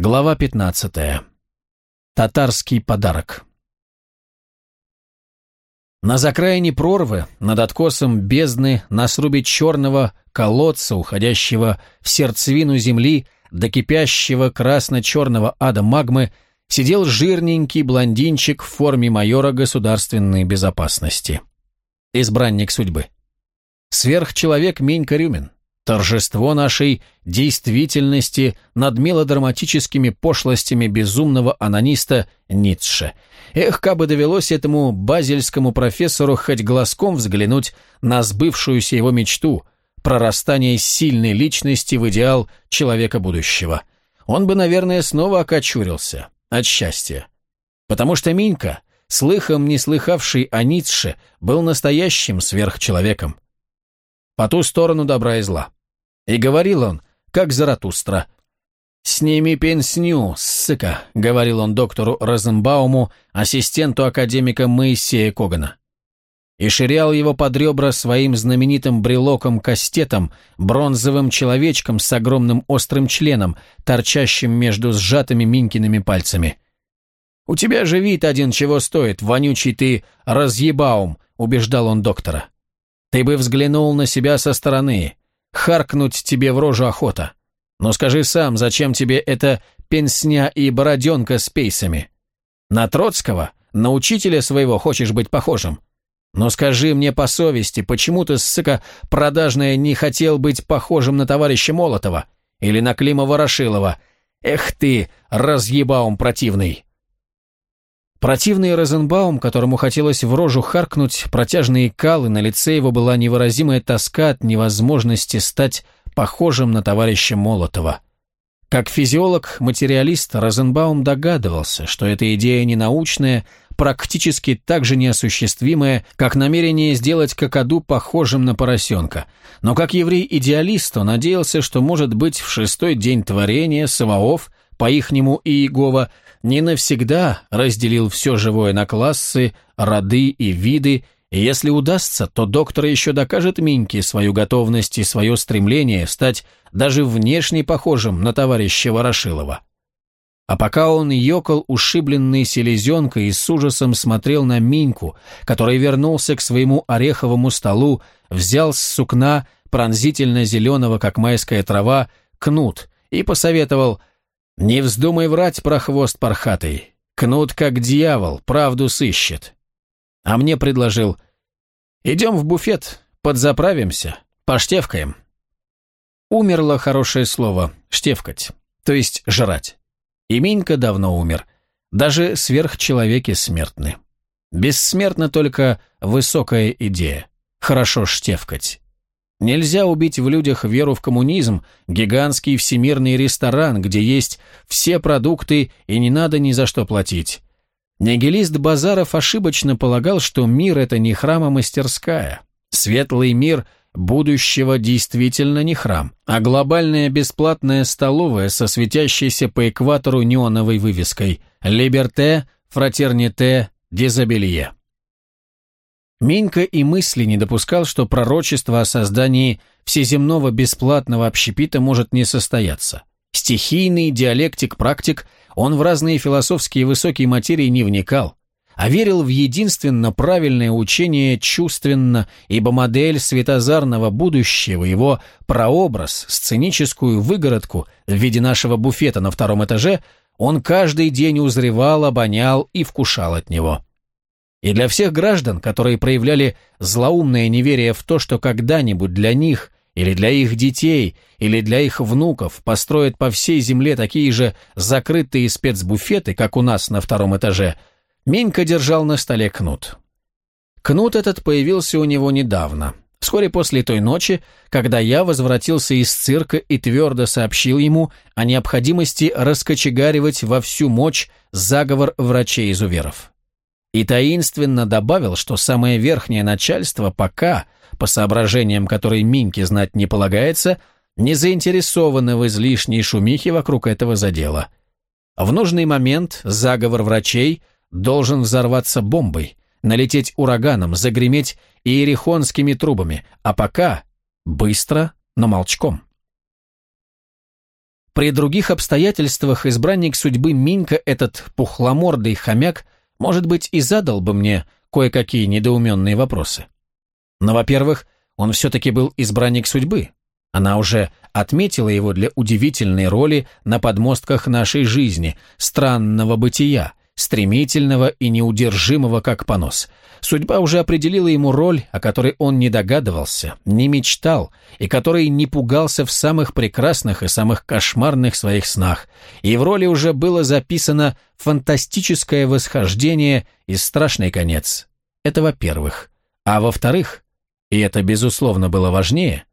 Глава 15. Татарский подарок. На закраине прорвы, над откосом бездны, на срубе черного колодца, уходящего в сердцевину земли, до кипящего красно-черного ада магмы, сидел жирненький блондинчик в форме майора государственной безопасности. Избранник судьбы. Сверхчеловек Менька Рюмин. Торжество нашей действительности над мелодраматическими пошлостями безумного анониста Ницше. Эх, кабы довелось этому базельскому профессору хоть глазком взглянуть на сбывшуюся его мечту – прорастание сильной личности в идеал человека будущего. Он бы, наверное, снова окочурился от счастья. Потому что Минька, слыхом не слыхавший о Ницше, был настоящим сверхчеловеком. По ту сторону добра и зла. И говорил он, как Заратустра. «Сними пенсню, ссыка», — говорил он доктору Розенбауму, ассистенту академика Моисея Когана. И ширял его под ребра своим знаменитым брелоком-кастетом, бронзовым человечком с огромным острым членом, торчащим между сжатыми Минькиными пальцами. «У тебя же вид один чего стоит, вонючий ты разъебаум», — убеждал он доктора. «Ты бы взглянул на себя со стороны, харкнуть тебе в рожу охота. Но скажи сам, зачем тебе эта пенсня и бороденка с пейсами? На Троцкого, на учителя своего хочешь быть похожим? Но скажи мне по совести, почему ты, ссыка продажная, не хотел быть похожим на товарища Молотова или на Клима Ворошилова? Эх ты, разъебаум противный!» Противный Розенбаум, которому хотелось в рожу харкнуть протяжные калы, на лице его была невыразимая тоска от невозможности стать похожим на товарища Молотова. Как физиолог-материалист Розенбаум догадывался, что эта идея не научная, практически так же неосуществимая, как намерение сделать какаду похожим на поросенка. Но как еврей-идеалист он надеялся, что, может быть, в шестой день творения Саваоф, по-ихнему Иегова, не навсегда разделил все живое на классы, роды и виды, и если удастся, то доктор еще докажет Миньке свою готовность и свое стремление стать даже внешне похожим на товарища Ворошилова. А пока он ёкал ушибленный селезенкой и с ужасом смотрел на Миньку, который вернулся к своему ореховому столу, взял с сукна пронзительно зеленого, как майская трава, кнут и посоветовал «Не вздумай врать про хвост пархатый. Кнут, как дьявол, правду сыщет». А мне предложил «Идем в буфет, подзаправимся, поштевкаем». Умерло хорошее слово «штевкать», то есть «жрать». И Минька давно умер. Даже сверхчеловеки смертны. Бессмертна только высокая идея. Хорошо штевкать. Нельзя убить в людях веру в коммунизм, гигантский всемирный ресторан, где есть все продукты и не надо ни за что платить. Нигилист Базаров ошибочно полагал, что мир – это не храм, а мастерская. Светлый мир будущего действительно не храм, а глобальная бесплатная столовая со светящейся по экватору неоновой вывеской «Либерте, фратерните, дезабелье». Минька и мысли не допускал, что пророчество о создании всеземного бесплатного общепита может не состояться. Стихийный диалектик-практик, он в разные философские высокие материи не вникал, а верил в единственно правильное учение чувственно, ибо модель светозарного будущего, его прообраз, сценическую выгородку в виде нашего буфета на втором этаже, он каждый день узревал, обонял и вкушал от него. И для всех граждан, которые проявляли злоумное неверие в то, что когда-нибудь для них или для их детей, или для их внуков построят по всей земле такие же закрытые спецбуфеты, как у нас на втором этаже, Минька держал на столе кнут. Кнут этот появился у него недавно, вскоре после той ночи, когда я возвратился из цирка и твердо сообщил ему о необходимости раскочегаривать во всю мощь заговор врачей-изуверов и таинственно добавил, что самое верхнее начальство пока, по соображениям, которые Миньке знать не полагается, не заинтересовано в излишней шумихе вокруг этого задела. В нужный момент заговор врачей должен взорваться бомбой, налететь ураганом, загреметь иерихонскими трубами, а пока быстро, но молчком. При других обстоятельствах избранник судьбы Минька, этот пухломордый хомяк, может быть, и задал бы мне кое-какие недоуменные вопросы. Но, во-первых, он все-таки был избранник судьбы. Она уже отметила его для удивительной роли на подмостках нашей жизни, странного бытия, стремительного и неудержимого, как понос. Судьба уже определила ему роль, о которой он не догадывался, не мечтал, и который не пугался в самых прекрасных и самых кошмарных своих снах. И в роли уже было записано фантастическое восхождение и страшный конец. Это во-первых. А во-вторых, и это, безусловно, было важнее,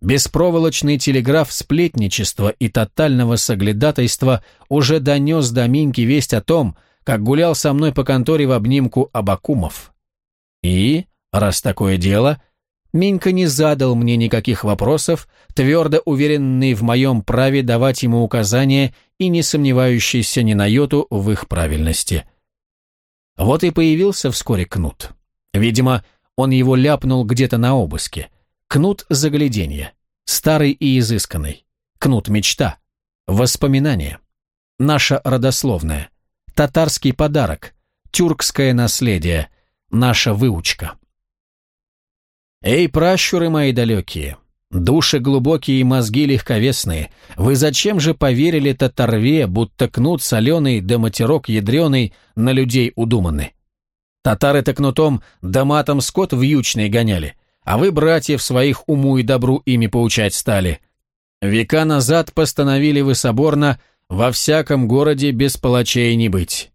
беспроволочный телеграф сплетничества и тотального соглядатайства уже донес до Миньки весть о том, как гулял со мной по конторе в обнимку Абакумов. И, раз такое дело, Минька не задал мне никаких вопросов, твердо уверенный в моем праве давать ему указания и не сомневающийся ни на йоту в их правильности. Вот и появился вскоре кнут. Видимо, он его ляпнул где-то на обыске. Кнут загляденье, старый и изысканный. Кнут мечта, воспоминание. Наша родословная татарский подарок, тюркское наследие, наша выучка. Эй, пращуры мои далекие, души глубокие и мозги легковесные, вы зачем же поверили татарве, будто кнут соленый да матерок ядреный на людей удуманы? Татары-то кнутом да матом скот вьючный гоняли, а вы, братьев своих, уму и добру ими поучать стали. Века назад постановили вы соборно – во всяком городе без палачей не быть.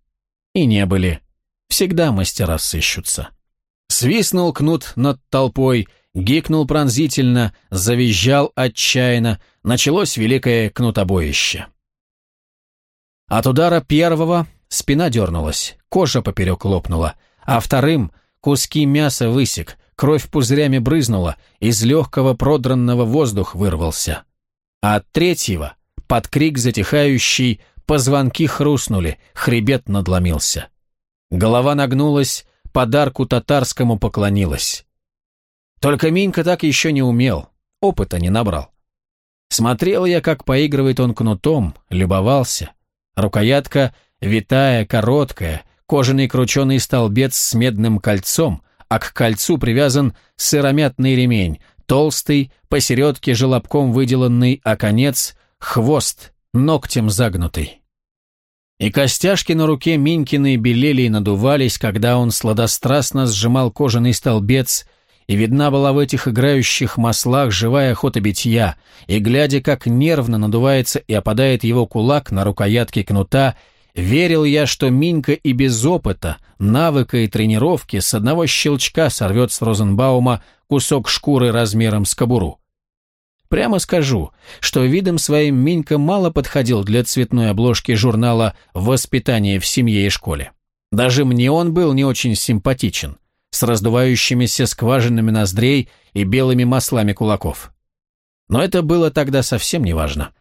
И не были. Всегда мастера сыщутся. Свистнул кнут над толпой, гикнул пронзительно, завизжал отчаянно, началось великое кнутобоище. От удара первого спина дернулась, кожа поперек лопнула, а вторым куски мяса высек, кровь пузырями брызнула, из легкого продранного воздух вырвался. А от третьего под крик затихающий, позвонки хрустнули, хребет надломился. Голова нагнулась, подарку татарскому поклонилась. Только Минька так еще не умел, опыта не набрал. Смотрел я, как поигрывает он кнутом, любовался. Рукоятка витая, короткая, кожаный крученый столбец с медным кольцом, а к кольцу привязан сыромятный ремень, толстый, посередке желобком выделанный, а конец хвост, ногтем загнутый. И костяшки на руке Минькины белели и надувались, когда он сладострастно сжимал кожаный столбец, и видна была в этих играющих маслах живая охота битья, и, глядя, как нервно надувается и опадает его кулак на рукоятке кнута, верил я, что Минька и без опыта, навыка и тренировки с одного щелчка сорвет с Розенбаума кусок шкуры размером с кобуру. Прямо скажу, что видом своим Минька мало подходил для цветной обложки журнала «Воспитание в семье и школе». Даже мне он был не очень симпатичен, с раздувающимися скважинами ноздрей и белыми маслами кулаков. Но это было тогда совсем не важно.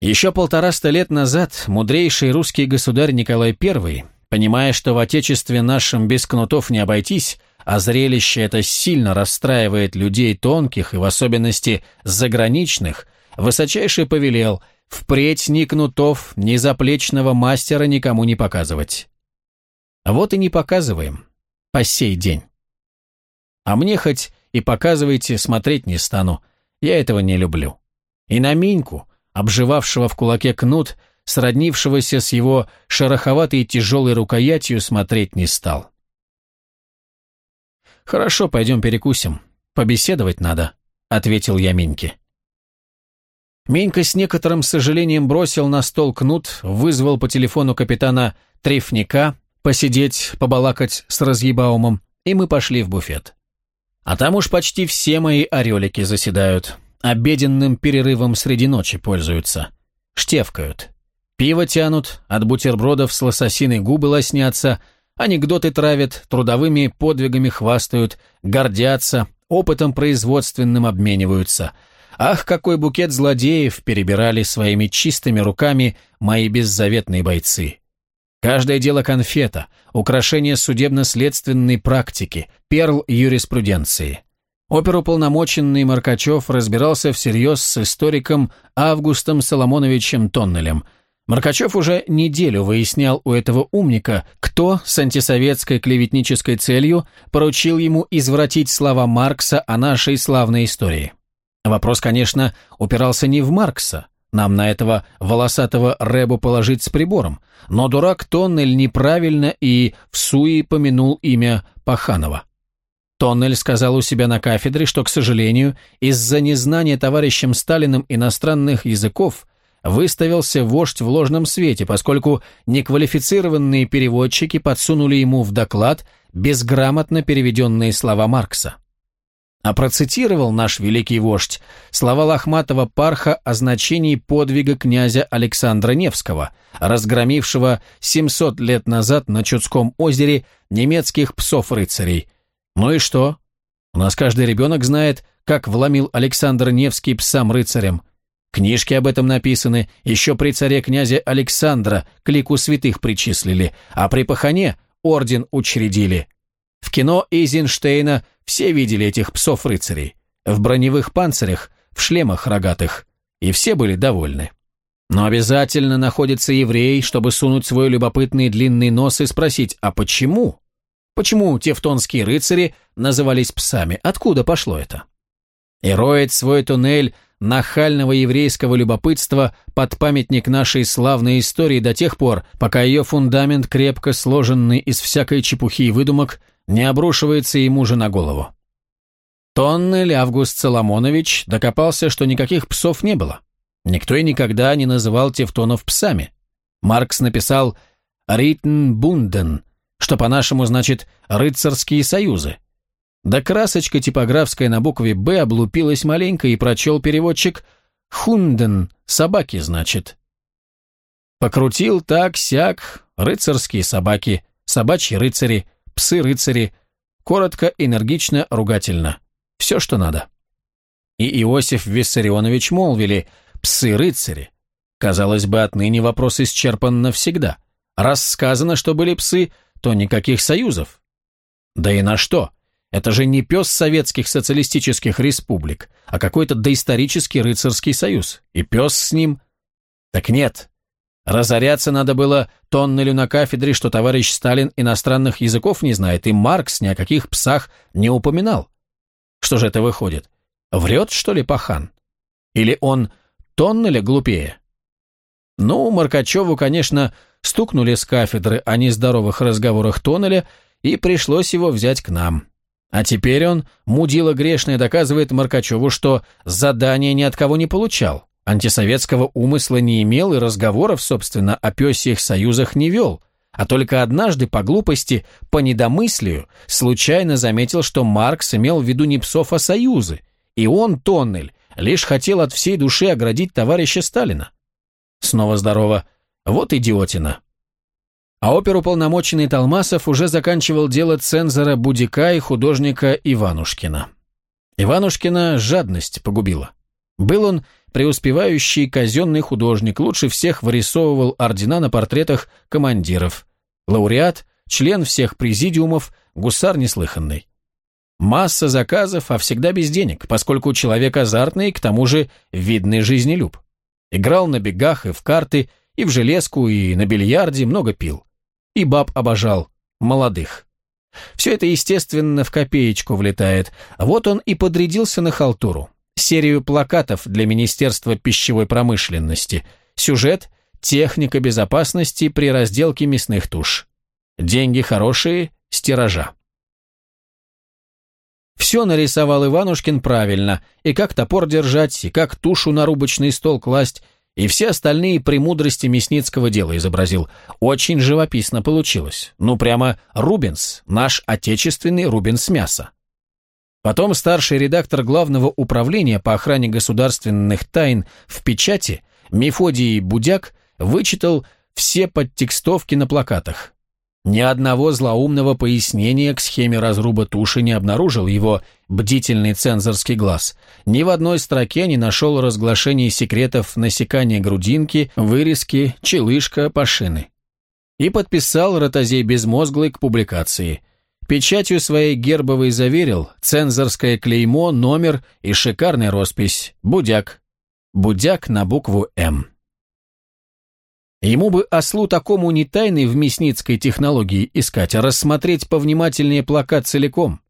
Еще полтораста лет назад мудрейший русский государь Николай I, понимая, что в отечестве нашем без кнутов не обойтись, а зрелище это сильно расстраивает людей тонких и в особенности заграничных, высочайший повелел впредь ни кнутов, ни заплечного мастера никому не показывать. Вот и не показываем. По сей день. А мне хоть и показывайте, смотреть не стану. Я этого не люблю. И на Миньку, обживавшего в кулаке кнут, сроднившегося с его шероховатой и тяжелой рукоятью, смотреть не стал. «Хорошо, пойдем перекусим. Побеседовать надо», — ответил я Миньке. Минька с некоторым сожалением бросил на стол кнут, вызвал по телефону капитана Трефника посидеть, побалакать с Разъебаумом, и мы пошли в буфет. А там уж почти все мои орелики заседают, обеденным перерывом среди ночи пользуются, штевкают. Пиво тянут, от бутербродов с лососиной губы лоснятся — Анекдоты травят, трудовыми подвигами хвастают, гордятся, опытом производственным обмениваются. Ах, какой букет злодеев перебирали своими чистыми руками мои беззаветные бойцы. Каждое дело конфета, украшение судебно-следственной практики, перл юриспруденции. Оперуполномоченный Маркачев разбирался всерьез с историком Августом Соломоновичем Тоннелем. Маркачев уже неделю выяснял у этого умника, кто с антисоветской клеветнической целью поручил ему извратить слова Маркса о нашей славной истории. Вопрос, конечно, упирался не в Маркса, нам на этого волосатого рэбу положить с прибором, но дурак Тоннель неправильно и в суе помянул имя Паханова. Тоннель сказал у себя на кафедре, что, к сожалению, из-за незнания товарищем Сталиным иностранных языков выставился вождь в ложном свете, поскольку неквалифицированные переводчики подсунули ему в доклад безграмотно переведенные слова Маркса. А процитировал наш великий вождь слова Лохматова Парха о значении подвига князя Александра Невского, разгромившего 700 лет назад на Чудском озере немецких псов-рыцарей, ну и что? У нас каждый ребенок знает, как вломил Александр Невский псам-рыцарям. Книжки об этом написаны, еще при царе князя Александра к лику святых причислили, а при Пахане орден учредили. В кино Эйзенштейна все видели этих псов-рыцарей. В броневых панцирях, в шлемах рогатых. И все были довольны. Но обязательно находится еврей, чтобы сунуть свой любопытный длинный нос и спросить, а почему? Почему тевтонские рыцари назывались псами? Откуда пошло это? И роет свой туннель нахального еврейского любопытства под памятник нашей славной истории до тех пор, пока ее фундамент, крепко сложенный из всякой чепухи и выдумок, не обрушивается ему же на голову. Тоннель Август Соломонович докопался, что никаких псов не было. Никто и никогда не называл тевтонов псами. Маркс написал «Ритнбунден», что по-нашему значит «рыцарские союзы». Да красочка типографская на букве «Б» облупилась маленько и прочел переводчик «Хунден», «собаки» значит. Покрутил так-сяк, рыцарские собаки, собачьи рыцари, псы-рыцари, коротко, энергично, ругательно. Все, что надо. И Иосиф Виссарионович молвили «псы-рыцари». Казалось бы, отныне вопрос исчерпан навсегда. Раз сказано, что были псы, то никаких союзов. Да и на что? Это же не пес советских социалистических республик, а какой-то доисторический рыцарский союз. И пес с ним. Так нет. Разоряться надо было тоннелю на кафедре, что товарищ Сталин иностранных языков не знает, и Маркс ни о каких псах не упоминал. Что же это выходит? Врет, что ли, пахан? Или он тоннеля глупее? Ну, Маркачеву, конечно, стукнули с кафедры о нездоровых разговорах Тоннеля, и пришлось его взять к нам. А теперь он, мудила грешное, доказывает Маркачеву, что задание ни от кого не получал, антисоветского умысла не имел и разговоров, собственно, о пёсьих союзах не вел, а только однажды по глупости, по недомыслию, случайно заметил, что Маркс имел в виду не псов, а союзы, и он, Тоннель, лишь хотел от всей души оградить товарища Сталина. Снова здорово. Вот идиотина. А оперуполномоченный Талмасов уже заканчивал дело цензора Будика и художника Иванушкина. Иванушкина жадность погубила. Был он преуспевающий казенный художник, лучше всех вырисовывал ордена на портретах командиров. Лауреат, член всех президиумов, гусар неслыханный. Масса заказов, а всегда без денег, поскольку человек азартный к тому же видный жизнелюб. Играл на бегах и в карты, и в железку, и на бильярде, много пил. И баб обожал, молодых. Все это, естественно, в копеечку влетает. Вот он и подрядился на халтуру. Серию плакатов для Министерства пищевой промышленности. Сюжет «Техника безопасности при разделке мясных туш». Деньги хорошие, стиража. Все нарисовал Иванушкин правильно, и как топор держать, и как тушу на рубочный стол класть, и все остальные премудрости мясницкого дела изобразил. Очень живописно получилось. Ну, прямо Рубенс, наш отечественный Рубенс мяса. Потом старший редактор Главного управления по охране государственных тайн в печати Мефодий Будяк вычитал все подтекстовки на плакатах, ни одного злоумного пояснения к схеме разруба туши не обнаружил его бдительный цензорский глаз. Ни в одной строке не нашел разглашений секретов насекания грудинки, вырезки, челышка, пашины. И подписал ротозей безмозглый к публикации. Печатью своей гербовой заверил цензорское клеймо, номер и шикарная роспись «Будяк». Будяк на букву «М». Ему бы ослу такому не тайны в мясницкой технологии искать, а рассмотреть повнимательнее плакат целиком.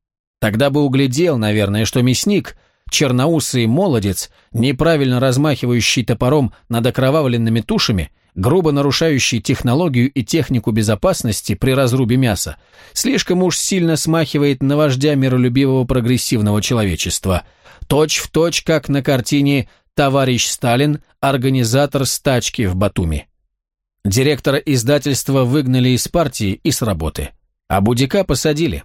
Тогда бы углядел, наверное, что мясник, черноусый молодец, неправильно размахивающий топором над окровавленными тушами, грубо нарушающий технологию и технику безопасности при разрубе мяса, слишком уж сильно смахивает на вождя миролюбивого прогрессивного человечества. Точь в точь, как на картине «Товарищ Сталин, организатор стачки в Батуми». Директора издательства выгнали из партии и с работы, а Будика посадили.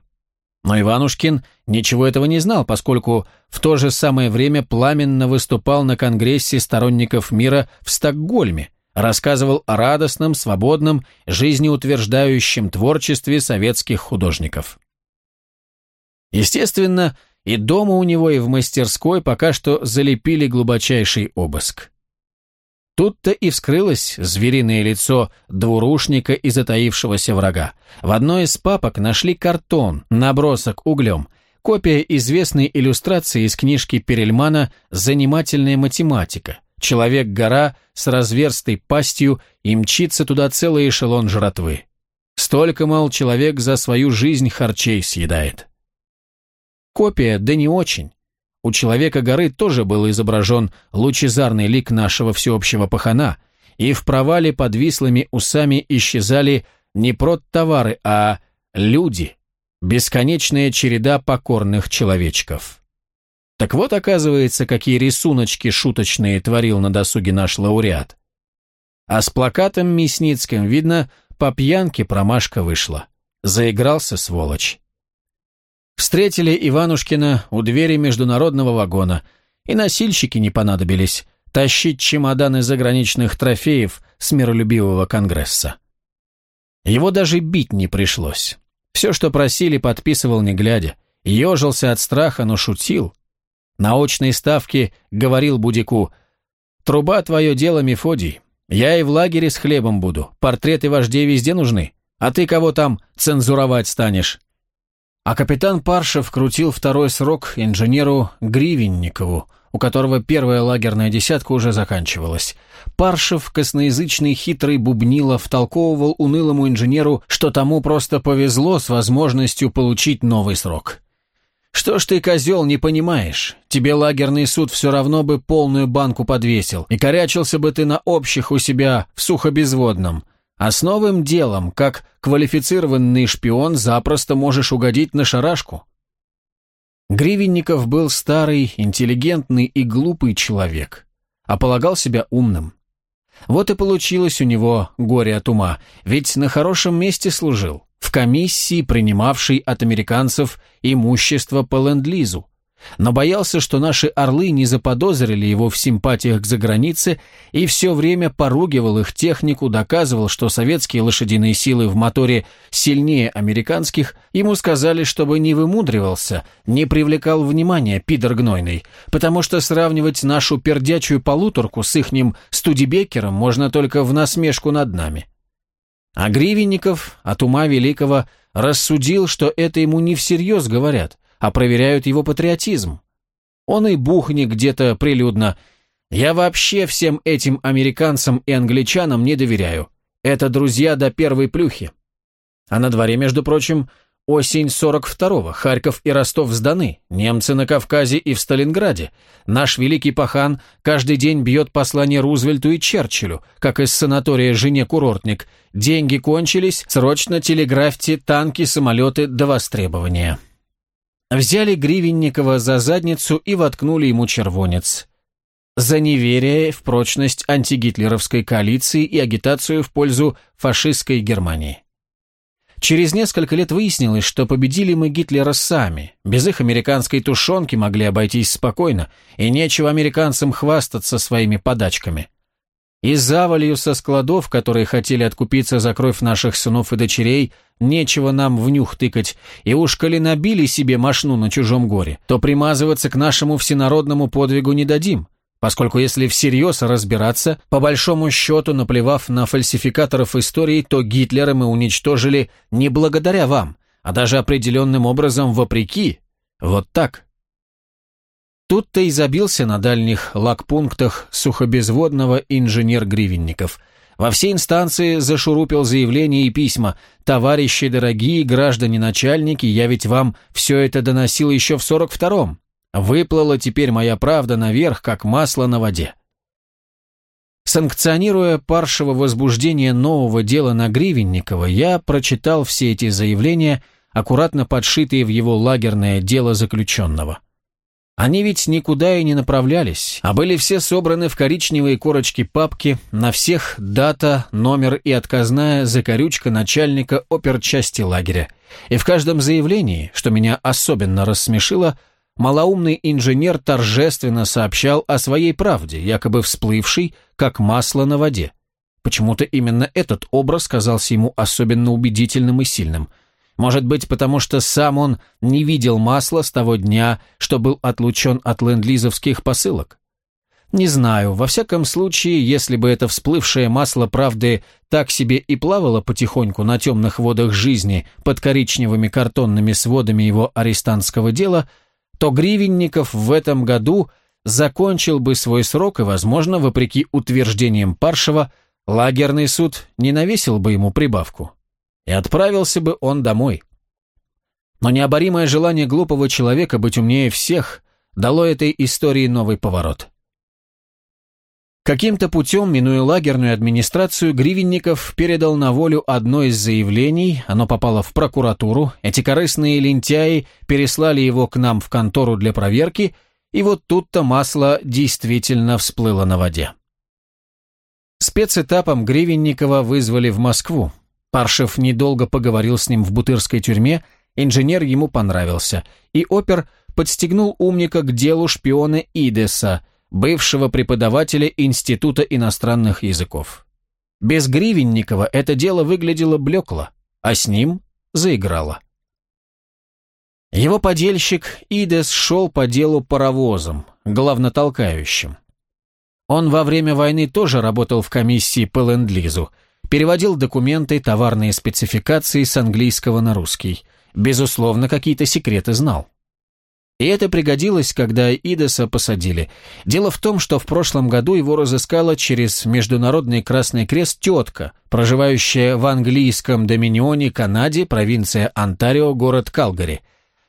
Но Иванушкин ничего этого не знал, поскольку в то же самое время пламенно выступал на Конгрессе сторонников мира в Стокгольме, рассказывал о радостном, свободном, жизнеутверждающем творчестве советских художников. Естественно, и дома у него, и в мастерской пока что залепили глубочайший обыск. Тут-то и вскрылось звериное лицо двурушника и затаившегося врага. В одной из папок нашли картон, набросок углем, копия известной иллюстрации из книжки Перельмана «Занимательная математика». Человек-гора с разверстой пастью и мчится туда целый эшелон жратвы. Столько, мол, человек за свою жизнь харчей съедает. Копия, да не очень. У человека горы тоже был изображен лучезарный лик нашего всеобщего пахана, и в провале под вислыми усами исчезали не прот-товары, а люди, бесконечная череда покорных человечков. Так вот, оказывается, какие рисуночки шуточные творил на досуге наш лауреат. А с плакатом Мясницким, видно, по пьянке промашка вышла. Заигрался, сволочь. Встретили Иванушкина у двери международного вагона, и носильщики не понадобились тащить чемоданы заграничных трофеев с миролюбивого конгресса. Его даже бить не пришлось. Все, что просили, подписывал не глядя. Ежился от страха, но шутил. На очной ставке говорил Будику, «Труба твое дело, Мефодий. Я и в лагере с хлебом буду. Портреты вождей везде нужны. А ты кого там цензуровать станешь?» А капитан Паршев крутил второй срок инженеру Гривенникову, у которого первая лагерная десятка уже заканчивалась. Паршев, косноязычный хитрый бубнило, втолковывал унылому инженеру, что тому просто повезло с возможностью получить новый срок. «Что ж ты, козел, не понимаешь? Тебе лагерный суд все равно бы полную банку подвесил, и корячился бы ты на общих у себя в сухобезводном, а с новым делом, как квалифицированный шпион, запросто можешь угодить на шарашку. Гривенников был старый, интеллигентный и глупый человек, а полагал себя умным. Вот и получилось у него горе от ума, ведь на хорошем месте служил, в комиссии, принимавшей от американцев имущество по ленд-лизу, но боялся, что наши орлы не заподозрили его в симпатиях к загранице и все время поругивал их технику, доказывал, что советские лошадиные силы в моторе сильнее американских, ему сказали, чтобы не вымудривался, не привлекал внимания пидор гнойный, потому что сравнивать нашу пердячую полуторку с ихним студибекером можно только в насмешку над нами. А Гривенников от ума великого рассудил, что это ему не всерьез говорят – а проверяют его патриотизм. Он и бухни где-то прилюдно. Я вообще всем этим американцам и англичанам не доверяю. Это друзья до первой плюхи. А на дворе, между прочим, осень 42-го, Харьков и Ростов сданы, немцы на Кавказе и в Сталинграде. Наш великий пахан каждый день бьет послание Рузвельту и Черчиллю, как из санатория «Жене-курортник». Деньги кончились, срочно телеграфьте танки, самолеты до востребования. Взяли Гривенникова за задницу и воткнули ему червонец. За неверие в прочность антигитлеровской коалиции и агитацию в пользу фашистской Германии. Через несколько лет выяснилось, что победили мы Гитлера сами. Без их американской тушенки могли обойтись спокойно, и нечего американцам хвастаться своими подачками и завалью со складов, которые хотели откупиться за кровь наших сынов и дочерей, нечего нам в нюх тыкать, и уж коли набили себе мошну на чужом горе, то примазываться к нашему всенародному подвигу не дадим, поскольку если всерьез разбираться, по большому счету, наплевав на фальсификаторов истории, то Гитлера мы уничтожили не благодаря вам, а даже определенным образом вопреки. Вот так. Тут-то и забился на дальних лагпунктах сухобезводного инженер Гривенников. Во все инстанции зашурупил заявления и письма. «Товарищи дорогие, граждане начальники, я ведь вам все это доносил еще в сорок втором. Выплыла теперь моя правда наверх, как масло на воде». Санкционируя паршего возбуждения нового дела на Гривенникова, я прочитал все эти заявления, аккуратно подшитые в его лагерное дело заключенного. Они ведь никуда и не направлялись, а были все собраны в коричневые корочки папки, на всех дата, номер и отказная закорючка начальника оперчасти лагеря. И в каждом заявлении, что меня особенно рассмешило, малоумный инженер торжественно сообщал о своей правде, якобы всплывшей, как масло на воде. Почему-то именно этот образ казался ему особенно убедительным и сильным. Может быть, потому что сам он не видел масла с того дня, что был отлучен от ленд-лизовских посылок? Не знаю, во всяком случае, если бы это всплывшее масло правды так себе и плавало потихоньку на темных водах жизни под коричневыми картонными сводами его арестантского дела – то Гривенников в этом году закончил бы свой срок и, возможно, вопреки утверждениям Паршева, лагерный суд не навесил бы ему прибавку. И отправился бы он домой. Но необоримое желание глупого человека быть умнее всех дало этой истории новый поворот. Каким-то путем, минуя лагерную администрацию, Гривенников передал на волю одно из заявлений, оно попало в прокуратуру, эти корыстные лентяи переслали его к нам в контору для проверки, и вот тут-то масло действительно всплыло на воде. Спецэтапом Гривенникова вызвали в Москву. Паршев недолго поговорил с ним в бутырской тюрьме, инженер ему понравился, и опер подстегнул умника к делу шпиона Идеса – бывшего преподавателя Института иностранных языков. Без Гривенникова это дело выглядело блекло, а с ним заиграло. Его подельщик Идес шел по делу паровозом, главнотолкающим. Он во время войны тоже работал в комиссии по ленд-лизу, переводил документы, товарные спецификации с английского на русский. Безусловно, какие-то секреты знал. И это пригодилось, когда Идеса посадили. Дело в том, что в прошлом году его разыскала через Международный Красный Крест тетка, проживающая в английском доминионе Канаде, провинция Онтарио, город Калгари.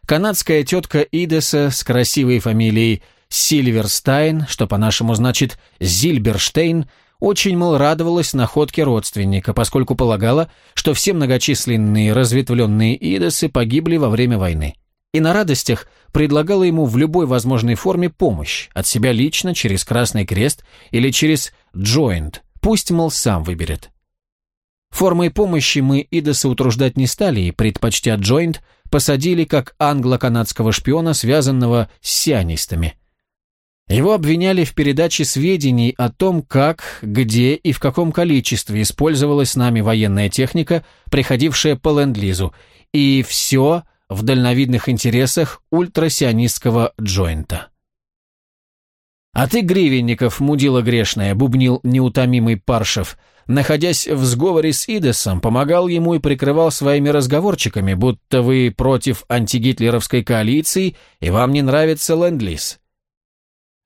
Канадская тетка Идеса с красивой фамилией Сильверстайн, что по-нашему значит Зильберштейн, очень, мол, радовалась находке родственника, поскольку полагала, что все многочисленные разветвленные Идесы погибли во время войны и на радостях предлагала ему в любой возможной форме помощь, от себя лично, через Красный Крест или через Joint, пусть, мол, сам выберет. Формой помощи мы Идоса утруждать не стали и, предпочтя Joint, посадили как англо-канадского шпиона, связанного с сионистами. Его обвиняли в передаче сведений о том, как, где и в каком количестве использовалась нами военная техника, приходившая по ленд-лизу, и все – в дальновидных интересах ультрасионистского джойнта. «А ты, Гривенников, мудила грешная», — бубнил неутомимый Паршев, находясь в сговоре с Идесом, помогал ему и прикрывал своими разговорчиками, будто вы против антигитлеровской коалиции и вам не нравится ленд-лиз.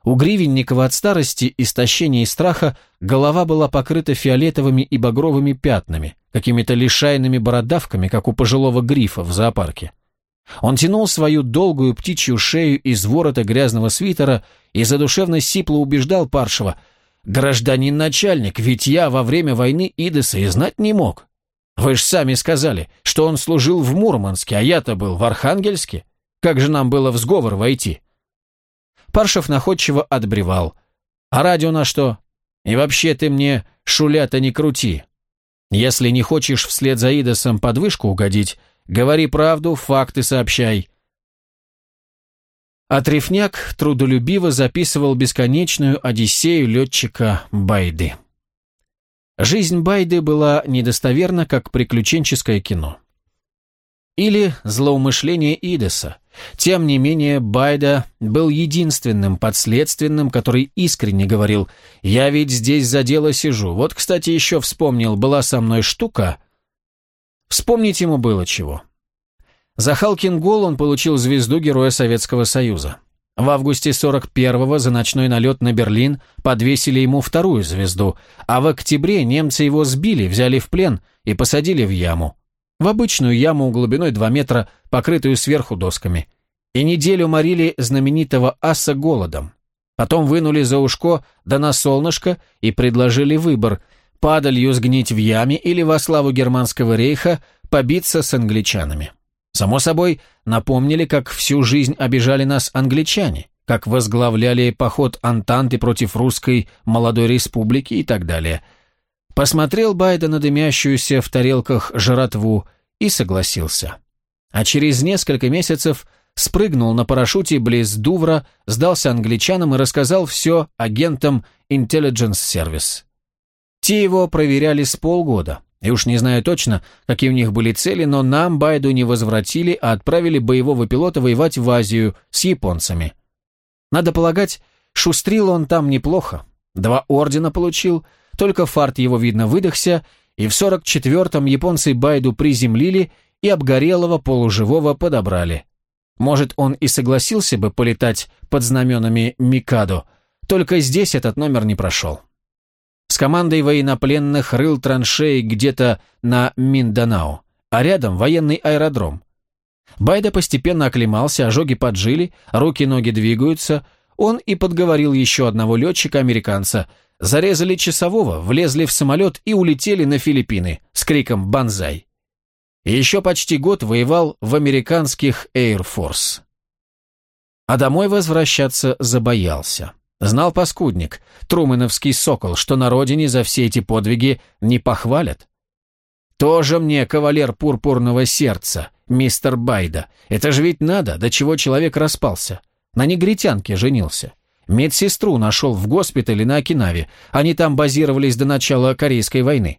У Гривенникова от старости, истощения и страха голова была покрыта фиолетовыми и багровыми пятнами, какими-то лишайными бородавками, как у пожилого грифа в зоопарке. Он тянул свою долгую птичью шею из ворота грязного свитера и задушевно сипло убеждал Паршева. «Гражданин начальник, ведь я во время войны Идеса и знать не мог. Вы ж сами сказали, что он служил в Мурманске, а я-то был в Архангельске. Как же нам было в сговор войти?» Паршев находчиво отбревал. «А радио на что? И вообще ты мне шулята не крути. Если не хочешь вслед за Идесом подвышку угодить, Говори правду, факты сообщай». А Трефняк трудолюбиво записывал бесконечную одиссею летчика Байды. Жизнь Байды была недостоверна, как приключенческое кино. Или злоумышление Идеса. Тем не менее, Байда был единственным подследственным, который искренне говорил «Я ведь здесь за дело сижу. Вот, кстати, еще вспомнил, была со мной штука, Вспомнить ему было чего. За Халкин гол он получил звезду Героя Советского Союза. В августе 41-го за ночной налет на Берлин подвесили ему вторую звезду, а в октябре немцы его сбили, взяли в плен и посадили в яму. В обычную яму глубиной 2 метра, покрытую сверху досками. И неделю морили знаменитого аса голодом. Потом вынули за ушко да на солнышко и предложили выбор – падалью сгнить в яме или во славу германского рейха побиться с англичанами. Само собой, напомнили, как всю жизнь обижали нас англичане, как возглавляли поход Антанты против русской молодой республики и так далее. Посмотрел Байда на дымящуюся в тарелках жратву и согласился. А через несколько месяцев спрыгнул на парашюте близ Дувра, сдался англичанам и рассказал все агентам Intelligence Service. Те его проверяли с полгода, и уж не знаю точно, какие у них были цели, но нам Байду не возвратили, а отправили боевого пилота воевать в Азию с японцами. Надо полагать, шустрил он там неплохо. Два ордена получил, только фарт его, видно, выдохся, и в 44-м японцы Байду приземлили и обгорелого полуживого подобрали. Может, он и согласился бы полетать под знаменами Микадо, только здесь этот номер не прошел с командой военнопленных рыл траншеи где-то на Минданау, а рядом военный аэродром. Байда постепенно оклемался, ожоги поджили, руки-ноги двигаются. Он и подговорил еще одного летчика-американца. Зарезали часового, влезли в самолет и улетели на Филиппины с криком «Бонзай!». еще почти год воевал в американских Air Force. А домой возвращаться забоялся. Знал паскудник, трумэновский сокол, что на родине за все эти подвиги не похвалят. Тоже мне кавалер пурпурного сердца, мистер Байда. Это же ведь надо, до чего человек распался. На негритянке женился. Медсестру нашел в госпитале на Окинаве. Они там базировались до начала Корейской войны.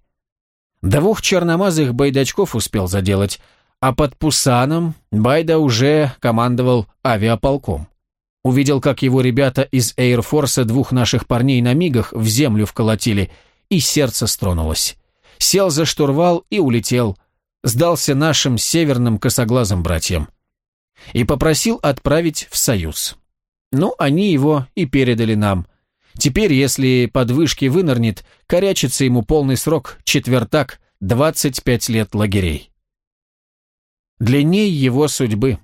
Двух черномазых байдачков успел заделать, а под Пусаном Байда уже командовал авиаполком. Увидел, как его ребята из Эйрфорса двух наших парней на мигах в землю вколотили, и сердце стронулось. Сел за штурвал и улетел. Сдался нашим северным косоглазым братьям. И попросил отправить в Союз. Ну, они его и передали нам. Теперь, если под вышки вынырнет, корячится ему полный срок, четвертак, 25 лет лагерей. Длинней его судьбы.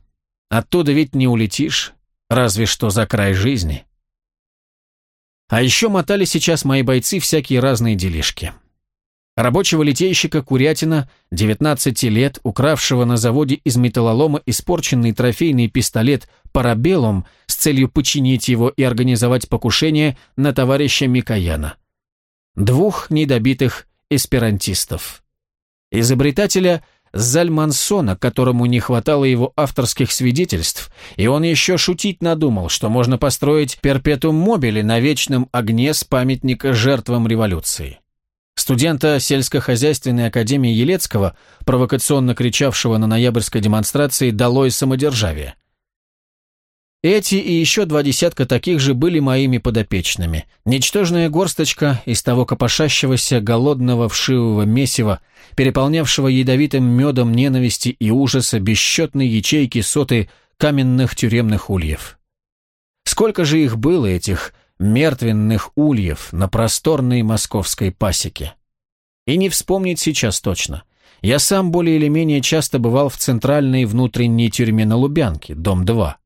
Оттуда ведь не улетишь, Разве что за край жизни. А еще мотали сейчас мои бойцы всякие разные делишки. Рабочего литейщика Курятина, 19 лет, укравшего на заводе из металлолома испорченный трофейный пистолет «Парабеллум» с целью починить его и организовать покушение на товарища Микояна. Двух недобитых эсперантистов. Изобретателя Зальмансона, которому не хватало его авторских свидетельств, и он еще шутить надумал, что можно построить перпетум мобили на вечном огне с памятника жертвам революции. Студента сельскохозяйственной академии Елецкого, провокационно кричавшего на ноябрьской демонстрации «Долой самодержавие», эти и еще два десятка таких же были моими подопечными. Ничтожная горсточка из того копошащегося голодного вшивого месива, переполнявшего ядовитым медом ненависти и ужаса бесчетные ячейки соты каменных тюремных ульев. Сколько же их было, этих мертвенных ульев на просторной московской пасеке? И не вспомнить сейчас точно. Я сам более или менее часто бывал в центральной внутренней тюрьме на Лубянке, дом 2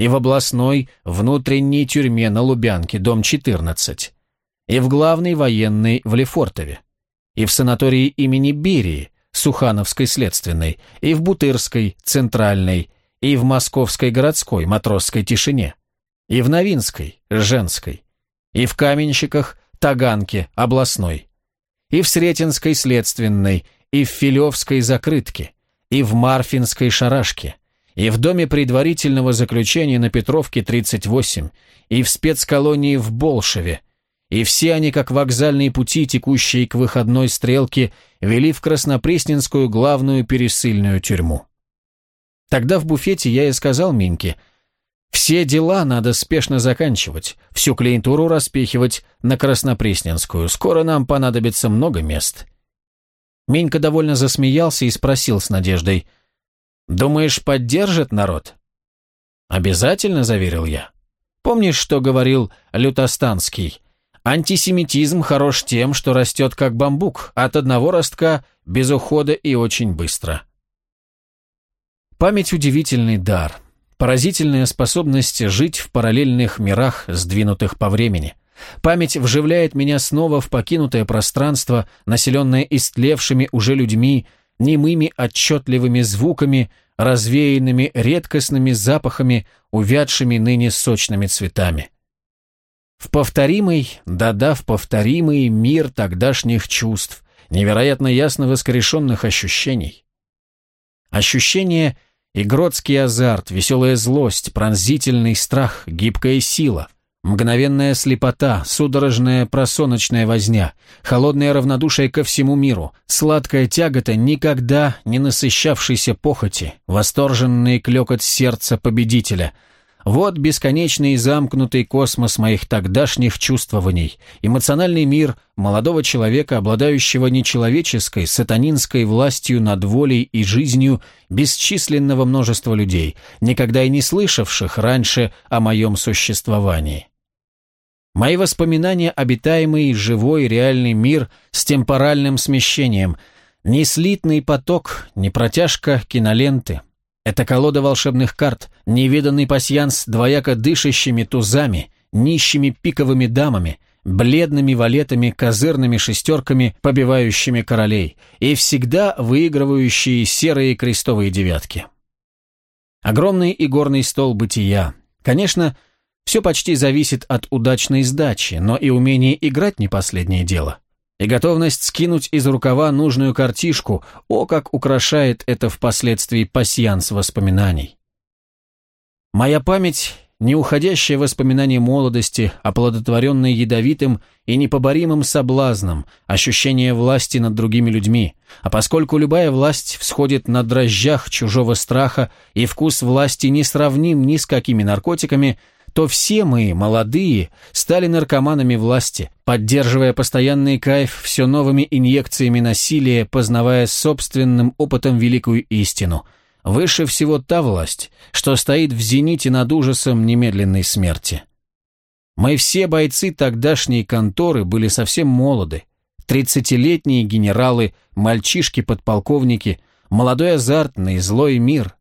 и в областной внутренней тюрьме на Лубянке, дом 14, и в главной военной в Лефортове, и в санатории имени Берии, Сухановской следственной, и в Бутырской, центральной, и в Московской городской, матросской тишине, и в Новинской, женской, и в Каменщиках, Таганке, областной, и в Сретенской следственной, и в Филевской закрытке, и в Марфинской шарашке, и в доме предварительного заключения на Петровке 38, и в спецколонии в Болшеве, и все они, как вокзальные пути, текущие к выходной стрелке, вели в Краснопресненскую главную пересыльную тюрьму. Тогда в буфете я и сказал Миньке, все дела надо спешно заканчивать, всю клиентуру распихивать на Краснопресненскую, скоро нам понадобится много мест. Минька довольно засмеялся и спросил с надеждой – Думаешь, поддержит народ?» «Обязательно», — заверил я. «Помнишь, что говорил Лютостанский? Антисемитизм хорош тем, что растет как бамбук, от одного ростка, без ухода и очень быстро». Память – удивительный дар, поразительная способность жить в параллельных мирах, сдвинутых по времени. Память вживляет меня снова в покинутое пространство, населенное истлевшими уже людьми, немыми отчетливыми звуками, развеянными редкостными запахами, увядшими ныне сочными цветами. В повторимый, да-да, в повторимый мир тогдашних чувств, невероятно ясно воскрешенных ощущений. Ощущение – Игротский азарт, веселая злость, пронзительный страх, гибкая сила, мгновенная слепота, судорожная просоночная возня, холодное равнодушие ко всему миру, сладкая тягота никогда не насыщавшейся похоти, восторженный клекот сердца победителя — вот бесконечный и замкнутый космос моих тогдашних чувствований, эмоциональный мир молодого человека, обладающего нечеловеческой, сатанинской властью над волей и жизнью бесчисленного множества людей, никогда и не слышавших раньше о моем существовании. Мои воспоминания, обитаемый, живой, реальный мир с темпоральным смещением, не слитный поток, не протяжка киноленты – это колода волшебных карт, невиданный пасьянс двояко дышащими тузами, нищими пиковыми дамами, бледными валетами, козырными шестерками, побивающими королей, и всегда выигрывающие серые крестовые девятки. Огромный игорный стол бытия. Конечно, все почти зависит от удачной сдачи, но и умение играть не последнее дело и готовность скинуть из рукава нужную картишку, о, как украшает это впоследствии пасьянс воспоминаний. Моя память — неуходящее воспоминание молодости, оплодотворенное ядовитым и непоборимым соблазном, ощущение власти над другими людьми, а поскольку любая власть всходит на дрожжах чужого страха и вкус власти не сравним ни с какими наркотиками — то все мы, молодые, стали наркоманами власти, поддерживая постоянный кайф все новыми инъекциями насилия, познавая собственным опытом великую истину. Выше всего та власть, что стоит в зените над ужасом немедленной смерти. Мы все бойцы тогдашней конторы были совсем молоды. Тридцатилетние генералы, мальчишки-подполковники, молодой азартный, злой мир –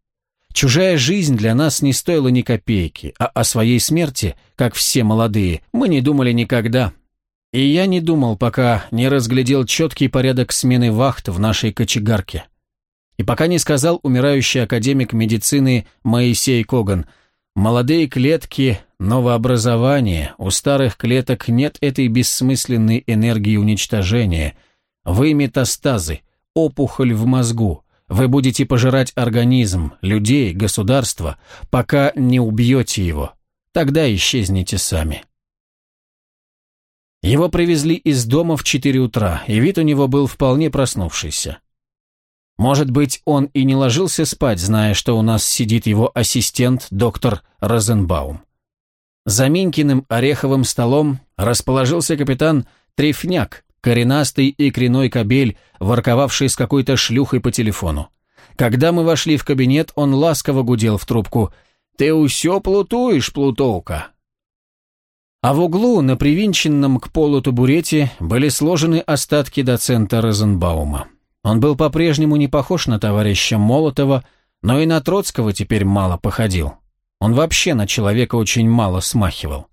Чужая жизнь для нас не стоила ни копейки, а о своей смерти, как все молодые, мы не думали никогда. И я не думал, пока не разглядел четкий порядок смены вахт в нашей кочегарке. И пока не сказал умирающий академик медицины Моисей Коган, «Молодые клетки – новообразование, у старых клеток нет этой бессмысленной энергии уничтожения. Вы метастазы, опухоль в мозгу, вы будете пожирать организм, людей, государство, пока не убьете его. Тогда исчезните сами. Его привезли из дома в 4 утра, и вид у него был вполне проснувшийся. Может быть, он и не ложился спать, зная, что у нас сидит его ассистент, доктор Розенбаум. За Минькиным ореховым столом расположился капитан Трефняк, коренастый и креной кобель, ворковавший с какой-то шлюхой по телефону. Когда мы вошли в кабинет, он ласково гудел в трубку. «Ты усё плутуешь, плутовка!» А в углу, на привинченном к полу табурете, были сложены остатки доцента Розенбаума. Он был по-прежнему не похож на товарища Молотова, но и на Троцкого теперь мало походил. Он вообще на человека очень мало смахивал.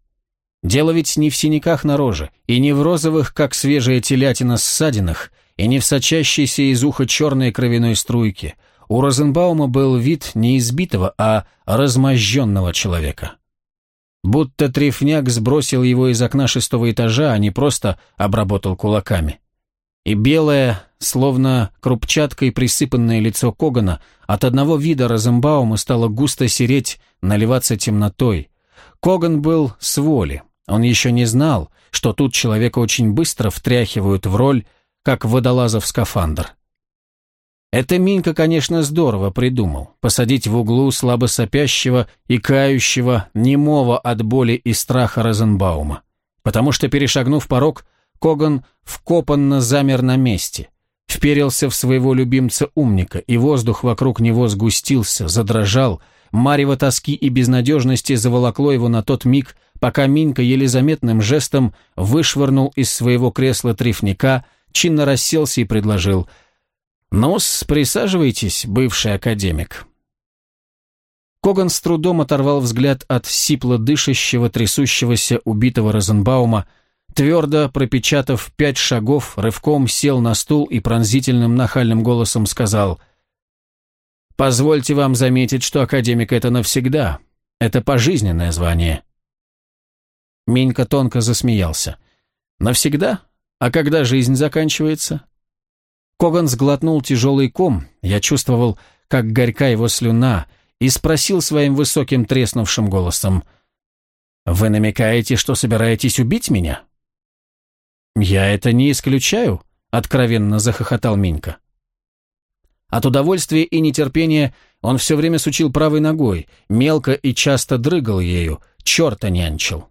Дело ведь не в синяках на роже, и не в розовых, как свежая телятина, ссадинах, и не в сочащейся из уха черной кровяной струйке. У Розенбаума был вид не избитого, а размозженного человека. Будто трефняк сбросил его из окна шестого этажа, а не просто обработал кулаками. И белое, словно крупчаткой присыпанное лицо Когана, от одного вида Розенбаума стало густо сереть, наливаться темнотой. Коган был с воли, он еще не знал, что тут человека очень быстро втряхивают в роль, как водолазов скафандр. Это Минька, конечно, здорово придумал. Посадить в углу слабо сопящего и кающего, немого от боли и страха Розенбаума. Потому что, перешагнув порог, Коган вкопанно замер на месте. вперился в своего любимца-умника, и воздух вокруг него сгустился, задрожал, марево тоски и безнадежности заволокло его на тот миг, пока Минка еле заметным жестом вышвырнул из своего кресла трефника, чинно расселся и предложил «Ну-с, присаживайтесь, бывший академик». Коган с трудом оторвал взгляд от сипло дышащего, трясущегося, убитого Розенбаума, твердо пропечатав пять шагов, рывком сел на стул и пронзительным нахальным голосом сказал «Позвольте вам заметить, что академик — это навсегда. Это пожизненное звание». Минька тонко засмеялся. «Навсегда? А когда жизнь заканчивается?» Коган сглотнул тяжелый ком, я чувствовал, как горька его слюна, и спросил своим высоким треснувшим голосом, «Вы намекаете, что собираетесь убить меня?» «Я это не исключаю», — откровенно захохотал Минька. От удовольствия и нетерпения он все время сучил правой ногой, мелко и часто дрыгал ею, черта нянчил.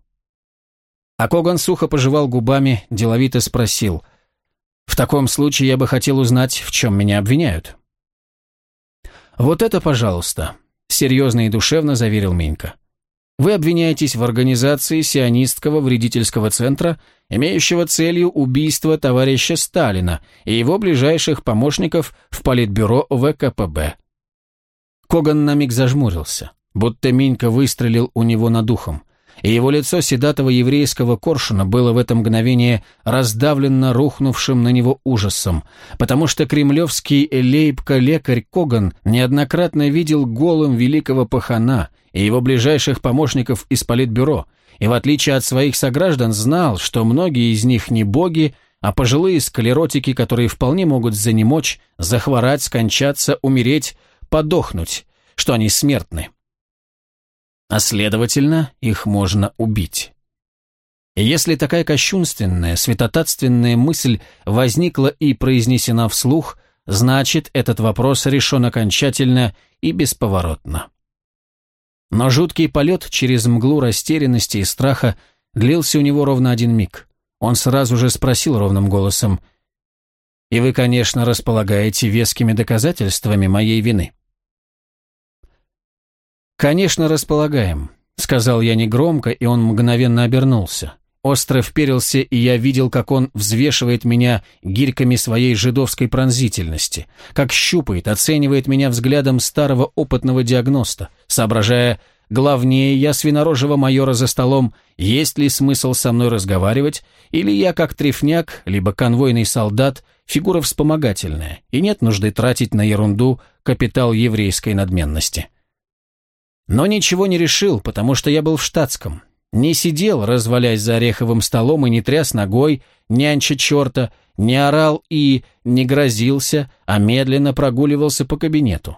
А Коган сухо пожевал губами, деловито спросил, «В таком случае я бы хотел узнать, в чем меня обвиняют». «Вот это, пожалуйста», — серьезно и душевно заверил Минька. «Вы обвиняетесь в организации сионистского вредительского центра, имеющего целью убийство товарища Сталина и его ближайших помощников в политбюро ВКПБ». Коган на миг зажмурился, будто Минька выстрелил у него над ухом и его лицо седатого еврейского коршуна было в это мгновение раздавлено рухнувшим на него ужасом, потому что кремлевский лейбка-лекарь Коган неоднократно видел голым великого пахана и его ближайших помощников из политбюро, и в отличие от своих сограждан знал, что многие из них не боги, а пожилые склеротики, которые вполне могут занемочь, захворать, скончаться, умереть, подохнуть, что они смертны а следовательно, их можно убить. И если такая кощунственная, святотатственная мысль возникла и произнесена вслух, значит, этот вопрос решен окончательно и бесповоротно. Но жуткий полет через мглу растерянности и страха длился у него ровно один миг. Он сразу же спросил ровным голосом, «И вы, конечно, располагаете вескими доказательствами моей вины?» «Конечно, располагаем», — сказал я негромко, и он мгновенно обернулся. Остро вперился, и я видел, как он взвешивает меня гирьками своей жидовской пронзительности, как щупает, оценивает меня взглядом старого опытного диагноста, соображая, главнее я свинорожего майора за столом, есть ли смысл со мной разговаривать, или я как трефняк, либо конвойный солдат, фигура вспомогательная, и нет нужды тратить на ерунду капитал еврейской надменности. Но ничего не решил, потому что я был в штатском. Не сидел, развалясь за ореховым столом и не тряс ногой, нянча черта, не орал и не грозился, а медленно прогуливался по кабинету.